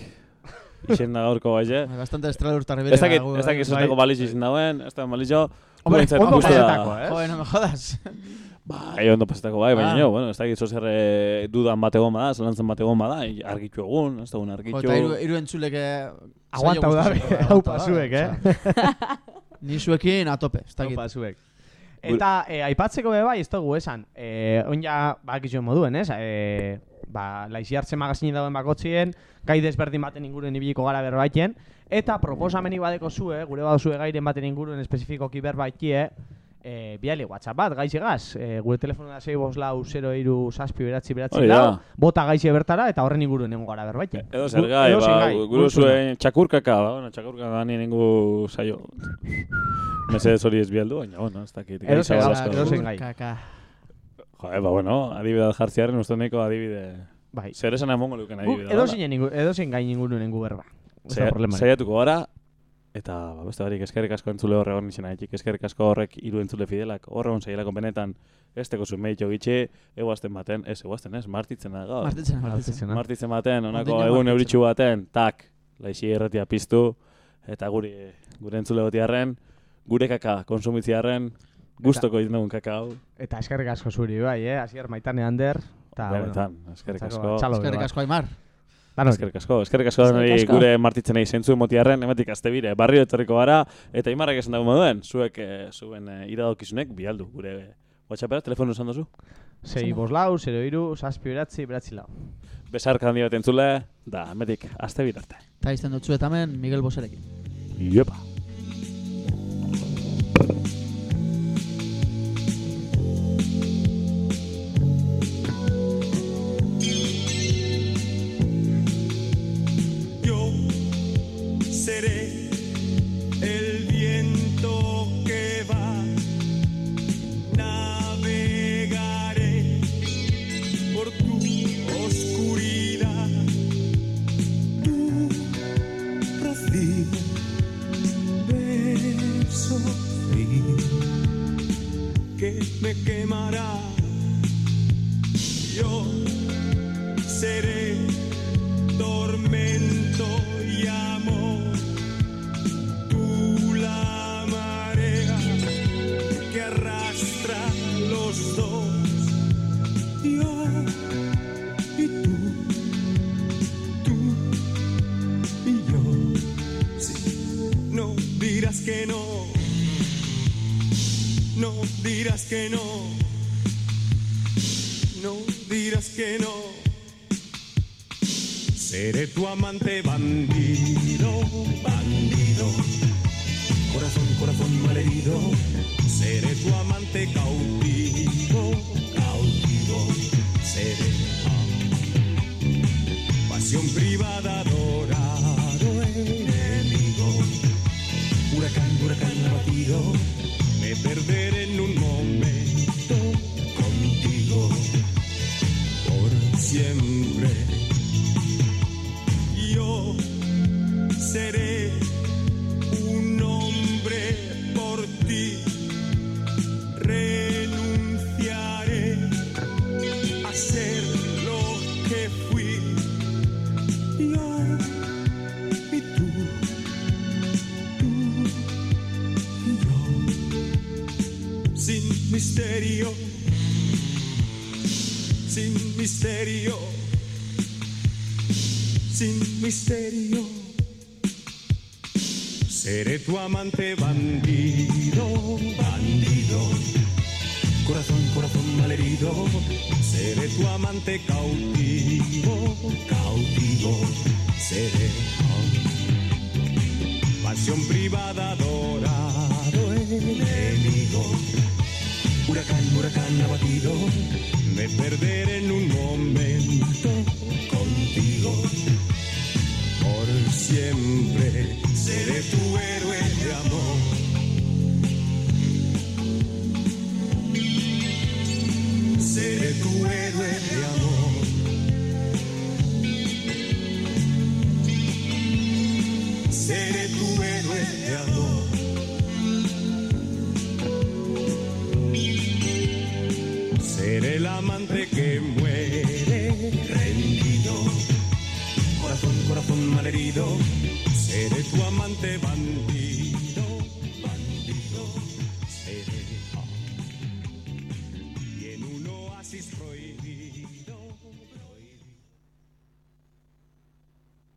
Izen da gaurko bai, eh? Bastante estralurtarri Ez dakit, ez dakit zuteko baliz izin dauen, ez da balizo... Hombre, ondo pasatako, eh? Joder, no me jodas. Bai, ondo pasatako bai, baina Ah. jo, bueno, ez dakit zozer eh, dudan bat egon bada, zalantzen bat egon bada, i- argitu egun, ez dagoen argitu... Jo, eta hiru, hiru entzuleke... Aguantau guztiak hau pasuek, eh? Ni zuekin atope, ez dakit. Hau pasuek. Eta eh, aipatzeko be bai, ez dugu esan. Eh, onja, bakizuen moduen, ez? Eh, ba, laixi hartzen magazini dauen bakotzien, gai desberdin baten inguruen ibiliko gara berbaiten, eta proposameni badeko zue, gure baduzue gairen baten inguruen espezifikoki berbaitie, eh, biali WhatsApp bat, gaizi gaz, eh, gure telefono da 6 bos lau 0 iru saspi beratzi beratzi lau, bota gaizi bertara, eta horren inguruen nengo gara berbaiten. Edo zer gai, ba, gure zuen txakurkaka, ba, bueno, txakurkaka da nien nengu saio. Mesedez hori ez bialdu, baina, bueno, ez dakit. Edozein zabal gai, asko. edozein gai. Joder, ba, bueno, adibide jartziaren uste neko adibide... Bai. Zer esan emongo luken Guk adibide. edo zein edo gai ningunu nengu berba. Da problema. Zaiatuko gara, eta ba, beste barik eskerrik asko entzule horre hon izan haitik, eskerrik asko horrek hiru entzule fidelak, horre hon zailako benetan, ez teko zuen mehitxo gitxe, eguazten baten, ez, eguazten ez, martitzen da gaur. Martitzen, martitzen. Martitzen baten, onako egun euritxu baten, tak, laixi erretia piztu, eta guri, gure entzule gotiarren, gure kaka konsumitziarren, gustoko egiten dugun kaka hau. Eta eskerrik asko zuri, bai, eh? Asier maitane hander. Ta, Benetan, bueno, eskerrik asko. Eskerrik bai. asko, Aimar. Danok. Eskerrik asko, eskerrik asko Eskerrik gure martitzenei zentzu motiarren, emetik azte bire, barrio etorriko gara, eta imarrak esan dago moduen, zuek, eh, zuen eh, iradokizunek, bialdu, gure WhatsAppera, telefonu esan duzu. Sei bos lau, zero iru, saspi beratzi, beratzi lau. Besarka handi bat entzule, da, emetik, azte birarte. Eta izten dutzu eta hemen Miguel Boserekin. Iepa. Amante